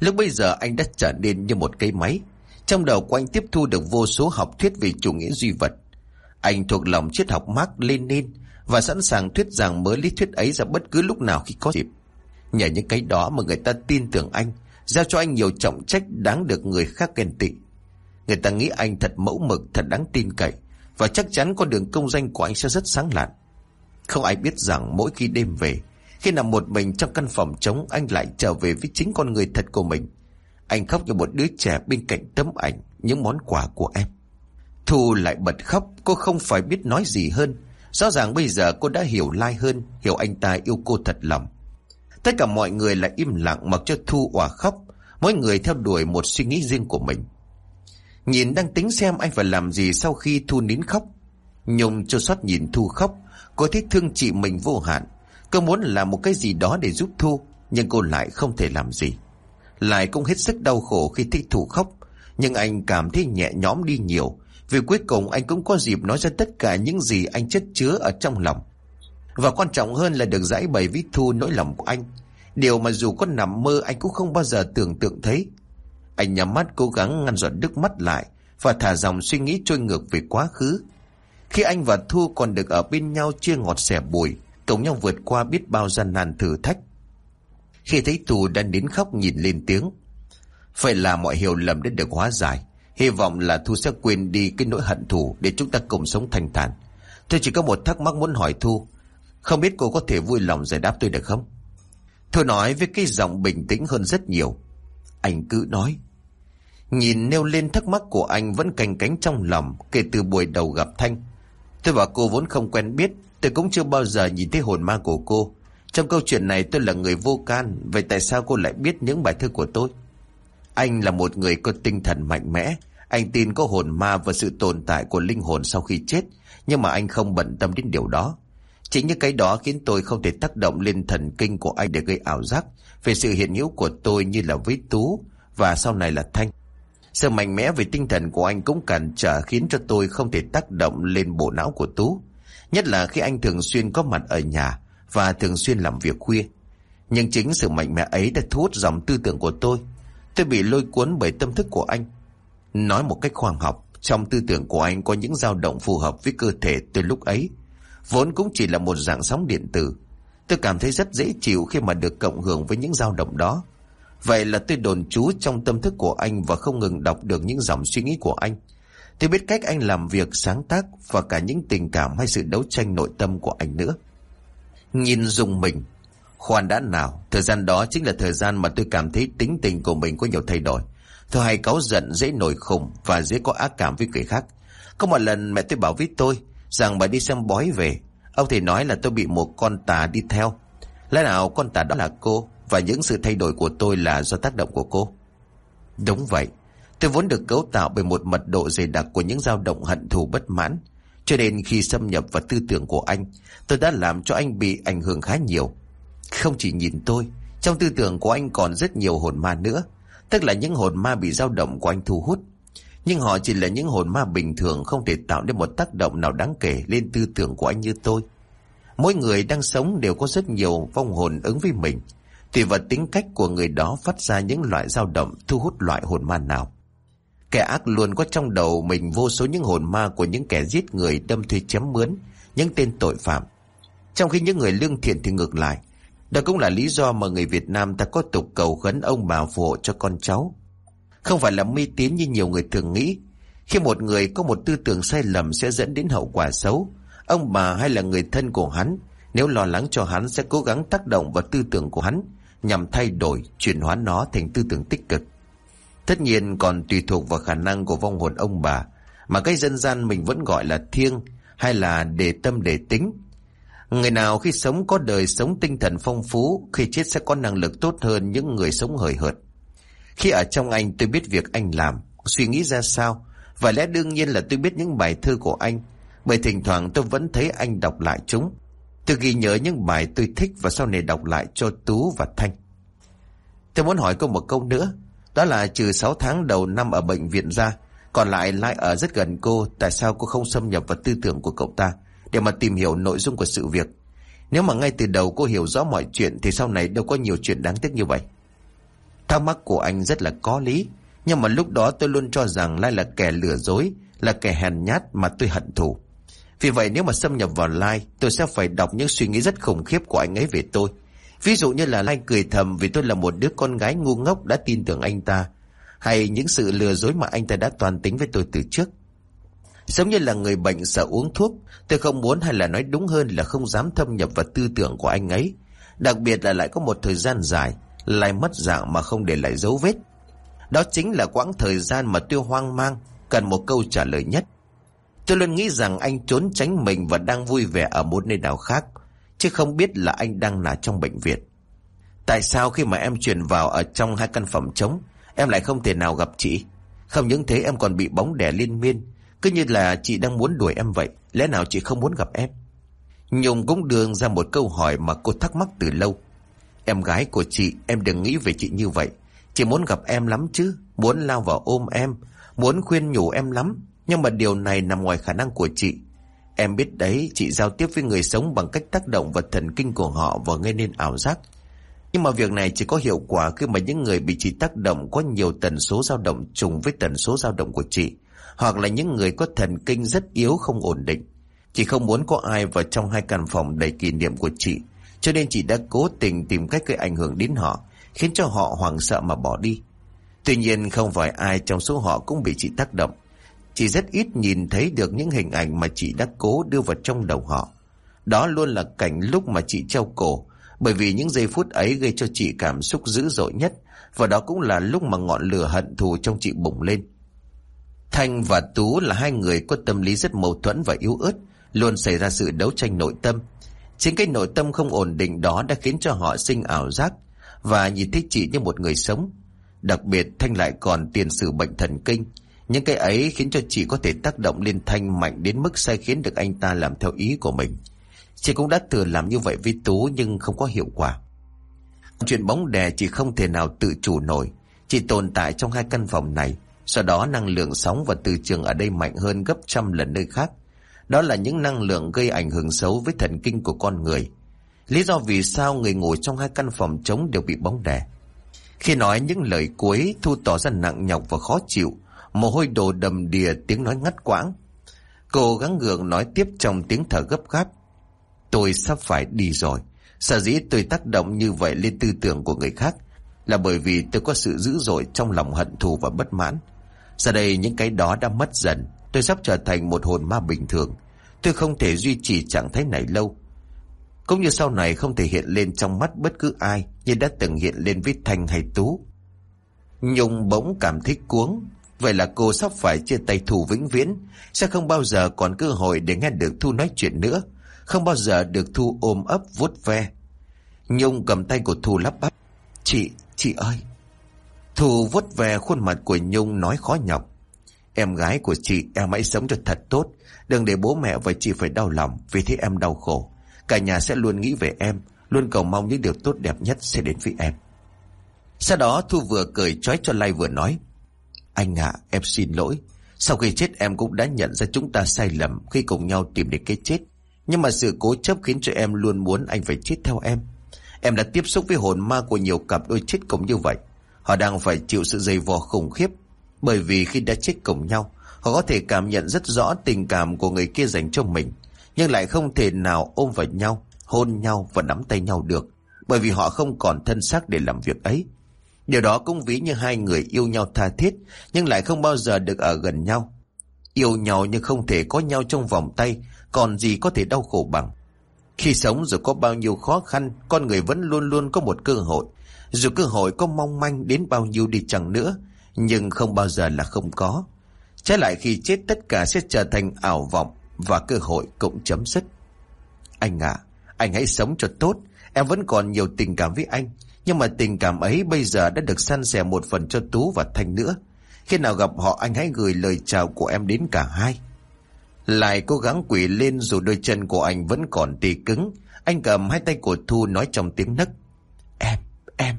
Lúc bây giờ anh đã trở nên như một cây máy. Trong đầu của anh tiếp thu được vô số học thuyết về chủ nghĩa duy vật. Anh thuộc lòng triết học Mark Lenin và sẵn sàng thuyết giảng mới lý thuyết ấy ra bất cứ lúc nào khi có dịp. Nhờ những cái đó mà người ta tin tưởng anh, giao cho anh nhiều trọng trách đáng được người khác ghen tị. Người ta nghĩ anh thật mẫu mực, thật đáng tin cậy và chắc chắn con đường công danh của anh sẽ rất sáng lạn. Không ai biết rằng mỗi khi đêm về, khi nằm một mình trong căn phòng trống anh lại trở về với chính con người thật của mình. Anh khóc như một đứa trẻ bên cạnh tấm ảnh, những món quà của em. Thu lại bật khóc, cô không phải biết nói gì hơn. Rõ ràng bây giờ cô đã hiểu Lai hơn, hiểu anh ta yêu cô thật lòng. Tất cả mọi người lại im lặng mặc cho Thu òa khóc, mỗi người theo đuổi một suy nghĩ riêng của mình. Nhìn đang tính xem anh phải làm gì sau khi Thu nín khóc. Nhung cho soát nhìn Thu khóc, cô thấy thương chị mình vô hạn. Cô muốn làm một cái gì đó để giúp Thu, nhưng cô lại không thể làm gì. Lại cũng hết sức đau khổ khi thích Thu khóc, nhưng anh cảm thấy nhẹ nhõm đi nhiều, vì cuối cùng anh cũng có dịp nói ra tất cả những gì anh chất chứa ở trong lòng. Và quan trọng hơn là được giải bày với Thu nỗi lòng của anh. Điều mà dù có nằm mơ anh cũng không bao giờ tưởng tượng thấy. Anh nhắm mắt cố gắng ngăn giọt nước mắt lại và thả dòng suy nghĩ trôi ngược về quá khứ. Khi anh và Thu còn được ở bên nhau chia ngọt sẻ bùi, cùng nhau vượt qua biết bao gian nan thử thách. Khi thấy Thu đang đến khóc nhìn lên tiếng, phải là mọi hiểu lầm đã được hóa giải. Hy vọng là Thu sẽ quên đi cái nỗi hận thù để chúng ta cùng sống thành thản. Tôi chỉ có một thắc mắc muốn hỏi Thu. Không biết cô có thể vui lòng giải đáp tôi được không? Thu nói với cái giọng bình tĩnh hơn rất nhiều. Anh cứ nói. Nhìn nêu lên thắc mắc của anh vẫn canh cánh trong lòng kể từ buổi đầu gặp Thanh. Tôi và cô vốn không quen biết, tôi cũng chưa bao giờ nhìn thấy hồn ma của cô. Trong câu chuyện này tôi là người vô can, vậy tại sao cô lại biết những bài thơ của tôi? Anh là một người có tinh thần mạnh mẽ, anh tin có hồn ma và sự tồn tại của linh hồn sau khi chết, nhưng mà anh không bận tâm đến điều đó. Chính những cái đó khiến tôi không thể tác động lên thần kinh của anh để gây ảo giác về sự hiện hữu của tôi như là với Tú và sau này là Thanh. Sự mạnh mẽ về tinh thần của anh cũng cản trở khiến cho tôi không thể tác động lên bộ não của Tú. Nhất là khi anh thường xuyên có mặt ở nhà và thường xuyên làm việc khuya. Nhưng chính sự mạnh mẽ ấy đã thu hút dòng tư tưởng của tôi. Tôi bị lôi cuốn bởi tâm thức của anh. Nói một cách khoa học, trong tư tưởng của anh có những dao động phù hợp với cơ thể tôi lúc ấy. Vốn cũng chỉ là một dạng sóng điện tử. Tôi cảm thấy rất dễ chịu khi mà được cộng hưởng với những dao động đó. Vậy là tôi đồn trú trong tâm thức của anh và không ngừng đọc được những dòng suy nghĩ của anh. Tôi biết cách anh làm việc sáng tác và cả những tình cảm hay sự đấu tranh nội tâm của anh nữa. Nhìn dùng mình, khoan đã nào, thời gian đó chính là thời gian mà tôi cảm thấy tính tình của mình có nhiều thay đổi. Tôi hay cáu giận, dễ nổi khùng và dễ có ác cảm với người khác. Có một lần mẹ tôi bảo với tôi rằng bà đi xem bói về. Ông thì nói là tôi bị một con tà đi theo. Lẽ nào con tà đó là cô và những sự thay đổi của tôi là do tác động của cô? Đúng vậy. Tôi vốn được cấu tạo bởi một mật độ dày đặc của những dao động hận thù bất mãn. Cho nên khi xâm nhập vào tư tưởng của anh, tôi đã làm cho anh bị ảnh hưởng khá nhiều. Không chỉ nhìn tôi, trong tư tưởng của anh còn rất nhiều hồn ma nữa. Tức là những hồn ma bị dao động của anh thu hút. Nhưng họ chỉ là những hồn ma bình thường không thể tạo nên một tác động nào đáng kể lên tư tưởng của anh như tôi. Mỗi người đang sống đều có rất nhiều vong hồn ứng với mình. Tùy vào tính cách của người đó phát ra những loại dao động thu hút loại hồn ma nào. Kẻ ác luôn có trong đầu mình vô số những hồn ma của những kẻ giết người đâm thuê chém mướn, những tên tội phạm. Trong khi những người lương thiện thì ngược lại. Đó cũng là lý do mà người Việt Nam ta có tục cầu khấn ông bà phù hộ cho con cháu. Không phải là mê tín như nhiều người thường nghĩ. Khi một người có một tư tưởng sai lầm sẽ dẫn đến hậu quả xấu. Ông bà hay là người thân của hắn, nếu lo lắng cho hắn sẽ cố gắng tác động vào tư tưởng của hắn nhằm thay đổi, chuyển hóa nó thành tư tưởng tích cực. Tất nhiên còn tùy thuộc vào khả năng của vong hồn ông bà, mà cái dân gian mình vẫn gọi là thiêng hay là để tâm để tính. Người nào khi sống có đời sống tinh thần phong phú, khi chết sẽ có năng lực tốt hơn những người sống hời hợt. Khi ở trong anh tôi biết việc anh làm, suy nghĩ ra sao, và lẽ đương nhiên là tôi biết những bài thơ của anh, bởi thỉnh thoảng tôi vẫn thấy anh đọc lại chúng. Tôi ghi nhớ những bài tôi thích và sau này đọc lại cho Tú và Thanh. Tôi muốn hỏi cô một câu nữa, đó là trừ 6 tháng đầu năm ở bệnh viện ra, còn lại lại ở rất gần cô, tại sao cô không xâm nhập vào tư tưởng của cậu ta để mà tìm hiểu nội dung của sự việc? Nếu mà ngay từ đầu cô hiểu rõ mọi chuyện thì sau này đâu có nhiều chuyện đáng tiếc như vậy. Thắc mắc của anh rất là có lý, nhưng mà lúc đó tôi luôn cho rằng Lai là kẻ lừa dối, là kẻ hèn nhát mà tôi hận thù. Vì vậy nếu mà xâm nhập vào Lai, tôi sẽ phải đọc những suy nghĩ rất khủng khiếp của anh ấy về tôi. Ví dụ như là Lai cười thầm vì tôi là một đứa con gái ngu ngốc đã tin tưởng anh ta, hay những sự lừa dối mà anh ta đã toàn tính với tôi từ trước. Giống như là người bệnh sợ uống thuốc, tôi không muốn hay là nói đúng hơn là không dám thâm nhập vào tư tưởng của anh ấy. Đặc biệt là lại có một thời gian dài, lại mất dạng mà không để lại dấu vết. Đó chính là quãng thời gian mà tôi hoang mang, cần một câu trả lời nhất. Tôi luôn nghĩ rằng anh trốn tránh mình và đang vui vẻ ở một nơi nào khác, chứ không biết là anh đang là trong bệnh viện. Tại sao khi mà em chuyển vào ở trong hai căn phòng trống, em lại không thể nào gặp chị? Không những thế em còn bị bóng đè liên miên, cứ như là chị đang muốn đuổi em vậy, lẽ nào chị không muốn gặp em? Nhung cũng đường ra một câu hỏi mà cô thắc mắc từ lâu. Em gái của chị, em đừng nghĩ về chị như vậy. Chị muốn gặp em lắm chứ, muốn lao vào ôm em, muốn khuyên nhủ em lắm. Nhưng mà điều này nằm ngoài khả năng của chị. Em biết đấy, chị giao tiếp với người sống bằng cách tác động vào thần kinh của họ và gây nên ảo giác. Nhưng mà việc này chỉ có hiệu quả khi mà những người bị chị tác động có nhiều tần số dao động trùng với tần số dao động của chị. Hoặc là những người có thần kinh rất yếu không ổn định. Chị không muốn có ai vào trong hai căn phòng đầy kỷ niệm của chị. Cho nên chị đã cố tình tìm cách gây ảnh hưởng đến họ, khiến cho họ hoảng sợ mà bỏ đi. Tuy nhiên không phải ai trong số họ cũng bị chị tác động. Chị rất ít nhìn thấy được những hình ảnh mà chị đã cố đưa vào trong đầu họ. Đó luôn là cảnh lúc mà chị treo cổ, bởi vì những giây phút ấy gây cho chị cảm xúc dữ dội nhất, và đó cũng là lúc mà ngọn lửa hận thù trong chị bùng lên. Thanh và Tú là hai người có tâm lý rất mâu thuẫn và yếu ớt, luôn xảy ra sự đấu tranh nội tâm. Chính cái nội tâm không ổn định đó đã khiến cho họ sinh ảo giác và nhìn thấy chị như một người sống. Đặc biệt Thanh lại còn tiền sử bệnh thần kinh, những cái ấy khiến cho chị có thể tác động lên Thanh mạnh đến mức sai khiến được anh ta làm theo ý của mình. Chị cũng đã thử làm như vậy với Tú nhưng không có hiệu quả. Chuyện bóng đè chỉ không thể nào tự chủ nổi. Chỉ tồn tại trong hai căn phòng này. Sau đó năng lượng sóng và từ trường ở đây mạnh hơn gấp trăm lần nơi khác. Đó là những năng lượng gây ảnh hưởng xấu với thần kinh của con người. Lý do vì sao người ngồi trong hai căn phòng trống đều bị bóng đè. Khi nói những lời cuối, Thu tỏ ra nặng nhọc và khó chịu. Mồ hôi đổ đầm đìa tiếng nói ngắt quãng. Cô gắng gượng nói tiếp trong tiếng thở gấp gáp. Tôi sắp phải đi rồi. Sở dĩ tôi tác động như vậy lên tư tưởng của người khác là bởi vì tôi có sự dữ dội trong lòng hận thù và bất mãn. Giờ đây những cái đó đã mất dần. Tôi sắp trở thành một hồn ma bình thường. Tôi không thể duy trì trạng thái này lâu. Cũng như sau này không thể hiện lên trong mắt bất cứ ai như đã từng hiện lên với Thanh hay Tú. Nhung bỗng cảm thấy cuống. Vậy là cô sắp phải chia tay Thu vĩnh viễn. Sẽ không bao giờ còn cơ hội để nghe được Thu nói chuyện nữa. Không bao giờ được Thu ôm ấp vuốt ve. Nhung cầm tay của Thu lắp bắp. Chị, chị ơi. Thu vuốt ve khuôn mặt của Nhung nói khó nhọc. Em gái của chị em hãy sống cho thật tốt. Đừng để bố mẹ và chị phải đau lòng vì thế em đau khổ. Cả nhà sẽ luôn nghĩ về em, luôn cầu mong những điều tốt đẹp nhất sẽ đến với em. Sau đó Thu vừa cười trói cho Lai vừa nói. Anh ạ, em xin lỗi. Sau khi chết em cũng đã nhận ra chúng ta sai lầm khi cùng nhau tìm đến cái chết. Nhưng mà sự cố chấp khiến cho em luôn muốn anh phải chết theo em. Em đã tiếp xúc với hồn ma của nhiều cặp đôi chết cùng như vậy. Họ đang phải chịu sự dày vò khủng khiếp. Bởi vì khi đã chết cùng nhau, họ có thể cảm nhận rất rõ tình cảm của người kia dành cho mình. Nhưng lại không thể nào ôm vào nhau, hôn nhau và nắm tay nhau được. Bởi vì họ không còn thân xác để làm việc ấy. Điều đó cũng ví như hai người yêu nhau tha thiết, nhưng lại không bao giờ được ở gần nhau. Yêu nhau nhưng không thể có nhau trong vòng tay, còn gì có thể đau khổ bằng. Khi sống dù có bao nhiêu khó khăn, con người vẫn luôn luôn có một cơ hội. Dù cơ hội có mong manh đến bao nhiêu đi chẳng nữa, nhưng không bao giờ là không có. Trái lại khi chết tất cả sẽ trở thành ảo vọng và cơ hội cũng chấm dứt. Anh ạ, anh hãy sống cho tốt, em vẫn còn nhiều tình cảm với anh, nhưng mà tình cảm ấy bây giờ đã được săn sẻ một phần cho Tú và Thanh nữa. Khi nào gặp họ anh hãy gửi lời chào của em đến cả hai. Lại cố gắng quỷ lên dù đôi chân của anh vẫn còn tì cứng. Anh cầm hai tay của Thu nói trong tiếng nấc. Em, em,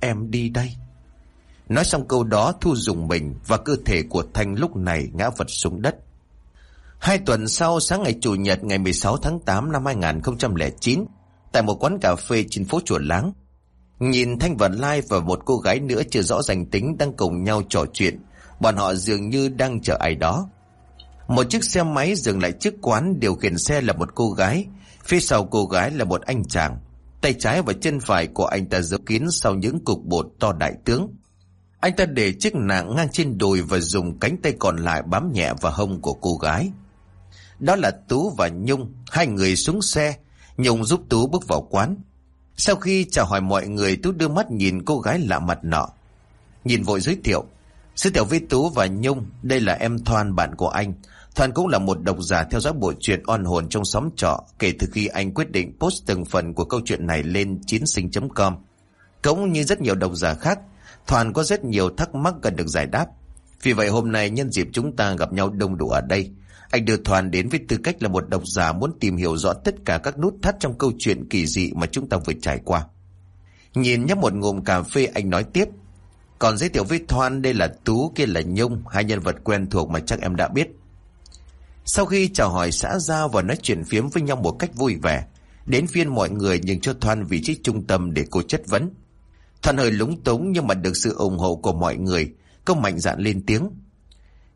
em đi đây. Nói xong câu đó Thu dùng mình và cơ thể của Thanh lúc này ngã vật xuống đất. Hai tuần sau sáng ngày Chủ nhật ngày 16 tháng 8 năm 2009 tại một quán cà phê trên phố Chùa Láng. Nhìn Thanh và Lai và một cô gái nữa chưa rõ danh tính đang cùng nhau trò chuyện. Bọn họ dường như đang chờ ai đó. Một chiếc xe máy dừng lại trước quán điều khiển xe là một cô gái. Phía sau cô gái là một anh chàng. Tay trái và chân phải của anh ta giấu kín sau những cục bột to đại tướng. Anh ta để chiếc nạng ngang trên đùi và dùng cánh tay còn lại bám nhẹ vào hông của cô gái. Đó là Tú và Nhung, hai người xuống xe. Nhung giúp Tú bước vào quán. Sau khi chào hỏi mọi người, Tú đưa mắt nhìn cô gái lạ mặt nọ. Nhìn vội giới thiệu. Sư tiểu với Tú và Nhung, đây là em Thoan bạn của anh. Thoan cũng là một độc giả theo dõi bộ truyện oan hồn trong xóm trọ kể từ khi anh quyết định post từng phần của câu chuyện này lên chín sinh.com. Cũng như rất nhiều độc giả khác, Thoan có rất nhiều thắc mắc cần được giải đáp. Vì vậy hôm nay nhân dịp chúng ta gặp nhau đông đủ ở đây, anh đưa Thoan đến với tư cách là một độc giả muốn tìm hiểu rõ tất cả các nút thắt trong câu chuyện kỳ dị mà chúng ta vừa trải qua. Nhìn nhấp một ngụm cà phê anh nói tiếp. Còn giới thiệu với Thoan đây là Tú kia là Nhung, hai nhân vật quen thuộc mà chắc em đã biết. Sau khi chào hỏi xã giao và nói chuyện phiếm với nhau một cách vui vẻ, đến phiên mọi người nhường cho Thoan vị trí trung tâm để cô chất vấn. Thoan hơi lúng túng nhưng mà được sự ủng hộ của mọi người, cô mạnh dạn lên tiếng.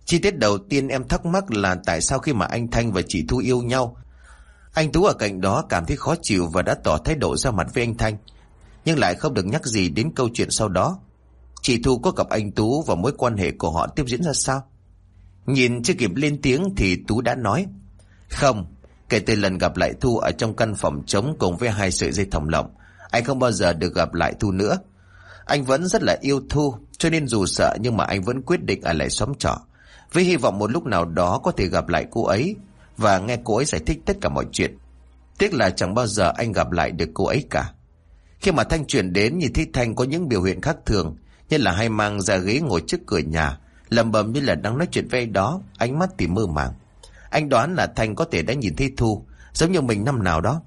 Chi tiết đầu tiên em thắc mắc là tại sao khi mà anh Thanh và chị Thu yêu nhau, anh Tú ở cạnh đó cảm thấy khó chịu và đã tỏ thái độ ra mặt với anh Thanh, nhưng lại không được nhắc gì đến câu chuyện sau đó. Chị Thu có gặp anh Tú và mối quan hệ của họ tiếp diễn ra sao? Nhìn chưa kịp lên tiếng thì Tú đã nói. Không, kể từ lần gặp lại Thu ở trong căn phòng trống cùng với hai sợi dây thòng lọng, anh không bao giờ được gặp lại Thu nữa. Anh vẫn rất là yêu Thu, cho nên dù sợ nhưng mà anh vẫn quyết định ở lại xóm trọ. Với hy vọng một lúc nào đó có thể gặp lại cô ấy và nghe cô ấy giải thích tất cả mọi chuyện. Tiếc là chẳng bao giờ anh gặp lại được cô ấy cả. Khi mà Thanh chuyển đến nhìn thấy Thanh có những biểu hiện khác thường, như là hay mang ra ghế ngồi trước cửa nhà, lầm bầm như là đang nói chuyện với đó, ánh mắt thì mơ màng. Anh đoán là Thanh có thể đã nhìn thấy Thu, Giống như mình năm nào đó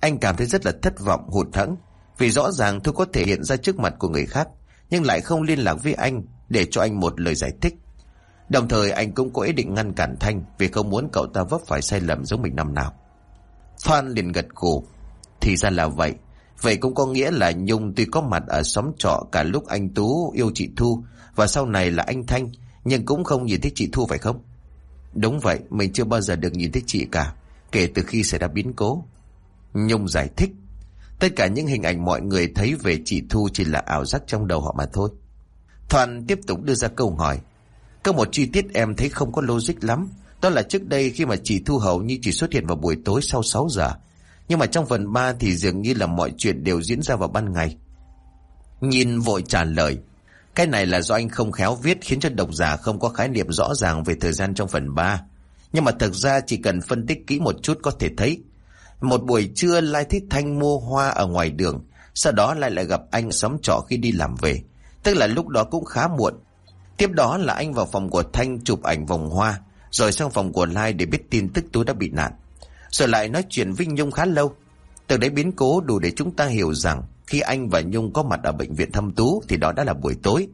Anh cảm thấy rất là thất vọng hụt thẫn Vì rõ ràng Thu có thể hiện ra trước mặt của người khác Nhưng lại không liên lạc với anh Để cho anh một lời giải thích Đồng thời anh cũng có ý định ngăn cản Thanh Vì không muốn cậu ta vấp phải sai lầm giống mình năm nào. Thoan liền gật gù. Thì ra là vậy. Vậy cũng có nghĩa là Nhung tuy có mặt ở xóm trọ Cả lúc anh Tú yêu chị Thu Và sau này là anh Thanh, Nhưng cũng không nhìn thấy chị Thu phải không? Đúng vậy, Mình chưa bao giờ được nhìn thấy chị cả, Kể từ khi xảy ra biến cố. Nhung giải thích. Tất cả những hình ảnh mọi người thấy về chị Thu Chỉ là ảo giác trong đầu họ mà thôi. Thoan tiếp tục đưa ra câu hỏi. Có một chi tiết em thấy không có logic lắm. Đó là trước đây khi mà chị Thu hậu như chỉ xuất hiện vào buổi tối sau 6 giờ. Nhưng mà trong phần 3 thì dường như là mọi chuyện đều diễn ra vào ban ngày. Nhìn vội trả lời. Cái này là do anh không khéo viết khiến cho độc giả không có khái niệm rõ ràng về thời gian trong phần 3 Nhưng mà thực ra chỉ cần phân tích kỹ một chút có thể thấy. Một buổi trưa Lai Thích Thanh mua hoa ở ngoài đường. Sau đó lại lại gặp anh xóm trọ khi đi làm về. Tức là lúc đó cũng khá muộn. Tiếp đó là anh vào phòng của Thanh chụp ảnh vòng hoa Rồi sang phòng của Lai để biết tin tức Tú đã bị nạn. Rồi lại nói chuyện với Nhung khá lâu. Từ đấy biến cố đủ để chúng ta hiểu rằng Khi anh và Nhung có mặt ở bệnh viện thăm Tú Thì đó đã là buổi tối.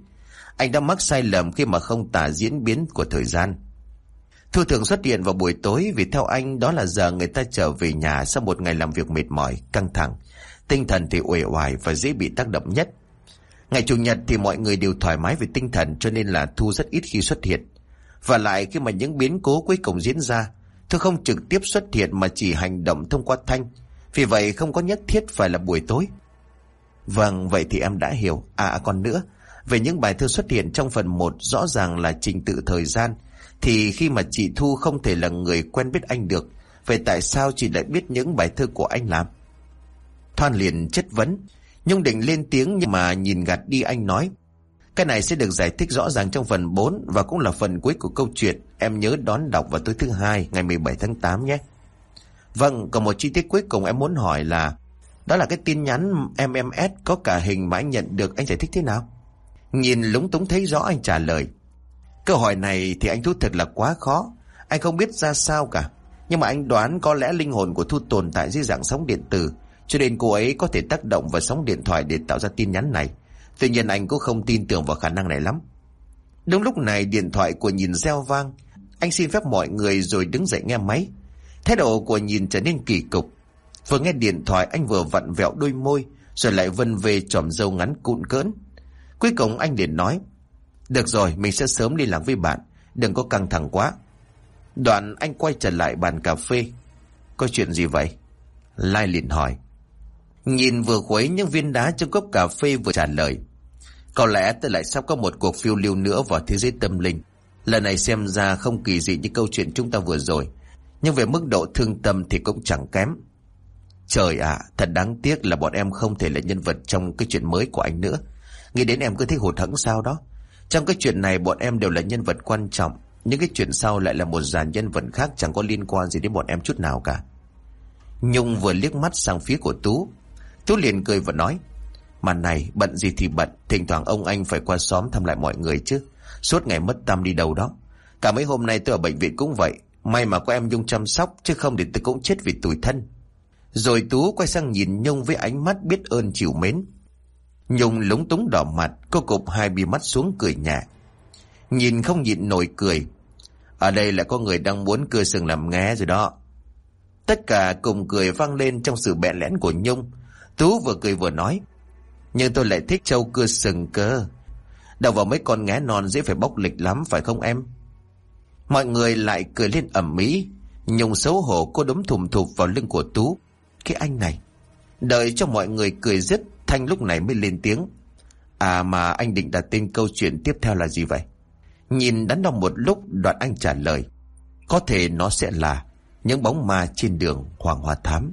Anh đã mắc sai lầm khi mà không tả diễn biến của thời gian. Thu thường xuất hiện vào buổi tối Vì theo anh đó là giờ người ta trở về nhà Sau một ngày làm việc mệt mỏi, căng thẳng. Tinh thần thì uể oải và dễ bị tác động nhất. Ngày Chủ nhật thì mọi người đều thoải mái về tinh thần cho nên là Thu rất ít khi xuất hiện. Và lại khi mà những biến cố cuối cùng diễn ra, Thu không trực tiếp xuất hiện mà chỉ hành động thông qua Thanh. Vì vậy không có nhất thiết phải là buổi tối. Vâng, vậy thì em đã hiểu. À, à còn nữa, về những bài thơ xuất hiện trong phần 1 rõ ràng là trình tự thời gian, thì khi mà chị Thu không thể là người quen biết anh được, vậy tại sao chị lại biết những bài thơ của anh làm? Thoan liền chất vấn, Nhung định lên tiếng nhưng mà nhìn gạt đi anh nói. Cái này sẽ được giải thích rõ ràng trong phần 4 và cũng là phần cuối của câu chuyện. Em nhớ đón đọc vào tối thứ hai ngày 17 tháng 8 nhé. Vâng, còn một chi tiết cuối cùng em muốn hỏi là đó là cái tin nhắn MMS có cả hình mà anh nhận được anh giải thích thế nào? Nhìn lúng túng thấy rõ anh trả lời. Câu hỏi này thì anh thú thật là quá khó. Anh không biết ra sao cả. Nhưng mà anh đoán có lẽ linh hồn của Thu tồn tại dưới dạng sóng điện tử cho nên cô ấy có thể tác động vào sóng điện thoại để tạo ra tin nhắn này. Tuy nhiên anh cũng không tin tưởng vào khả năng này lắm. Đúng lúc này điện thoại của nhìn reo vang. Anh xin phép mọi người rồi đứng dậy nghe máy. Thái độ của nhìn trở nên kỳ cục. Vừa nghe điện thoại, anh vừa vặn vẹo đôi môi, rồi lại vân về tròm dâu ngắn cụn cỡn. Cuối cùng anh liền nói, Được rồi, mình sẽ sớm đi làm với bạn Đừng có căng thẳng quá Đoạn anh quay trở lại bàn cà phê Có chuyện gì vậy Lai liền hỏi Nhìn vừa khuấy những viên đá trong cốc cà phê vừa trả lời. Có lẽ tôi lại sắp có một cuộc phiêu lưu nữa vào thế giới tâm linh. Lần này xem ra không kỳ dị như câu chuyện chúng ta vừa rồi. Nhưng về mức độ thương tâm thì cũng chẳng kém. Trời ạ, thật đáng tiếc là bọn em không thể là nhân vật trong cái chuyện mới của anh nữa. Nghĩ đến em cứ thấy hụt hẫng sao đó. Trong cái chuyện này bọn em đều là nhân vật quan trọng. Những cái chuyện sau lại là một dàn nhân vật khác chẳng có liên quan gì đến bọn em chút nào cả. Nhung vừa liếc mắt sang phía của Tú Tú liền cười và nói, Mà này, bận gì thì bận, Thỉnh thoảng ông anh phải qua xóm thăm lại mọi người chứ. Suốt ngày mất tâm đi đâu đó. Cả mấy hôm nay tôi ở bệnh viện cũng vậy, May mà có em Nhung chăm sóc, Chứ không thì tôi cũng chết vì tủi thân. Rồi Tú quay sang nhìn Nhung với ánh mắt biết ơn chịu mến. Nhung lúng túng đỏ mặt, Cô cụp hai bì mắt xuống cười nhẹ. Nhìn không nhịn nổi cười. Ở đây là có người đang muốn cưa sừng làm nghe rồi đó. Tất cả cùng cười vang lên trong sự bẹn lẽn của Nhung. Tú vừa cười vừa nói. Nhưng tôi lại thích châu cưa sừng cơ. Đầu vào mấy con ngé non dễ phải bóc lịch lắm phải không em? Mọi người lại cười lên ẩm mỹ. Nhung xấu hổ cô đấm thùm thụp vào lưng của Tú. Cái anh này. Đợi cho mọi người cười dứt, Thanh lúc này mới lên tiếng. À mà anh định đặt tên câu chuyện tiếp theo là gì vậy? Nhìn đắn đo một lúc đoạn anh trả lời. Có thể nó sẽ là những bóng ma trên đường Hoàng Hoa Thám.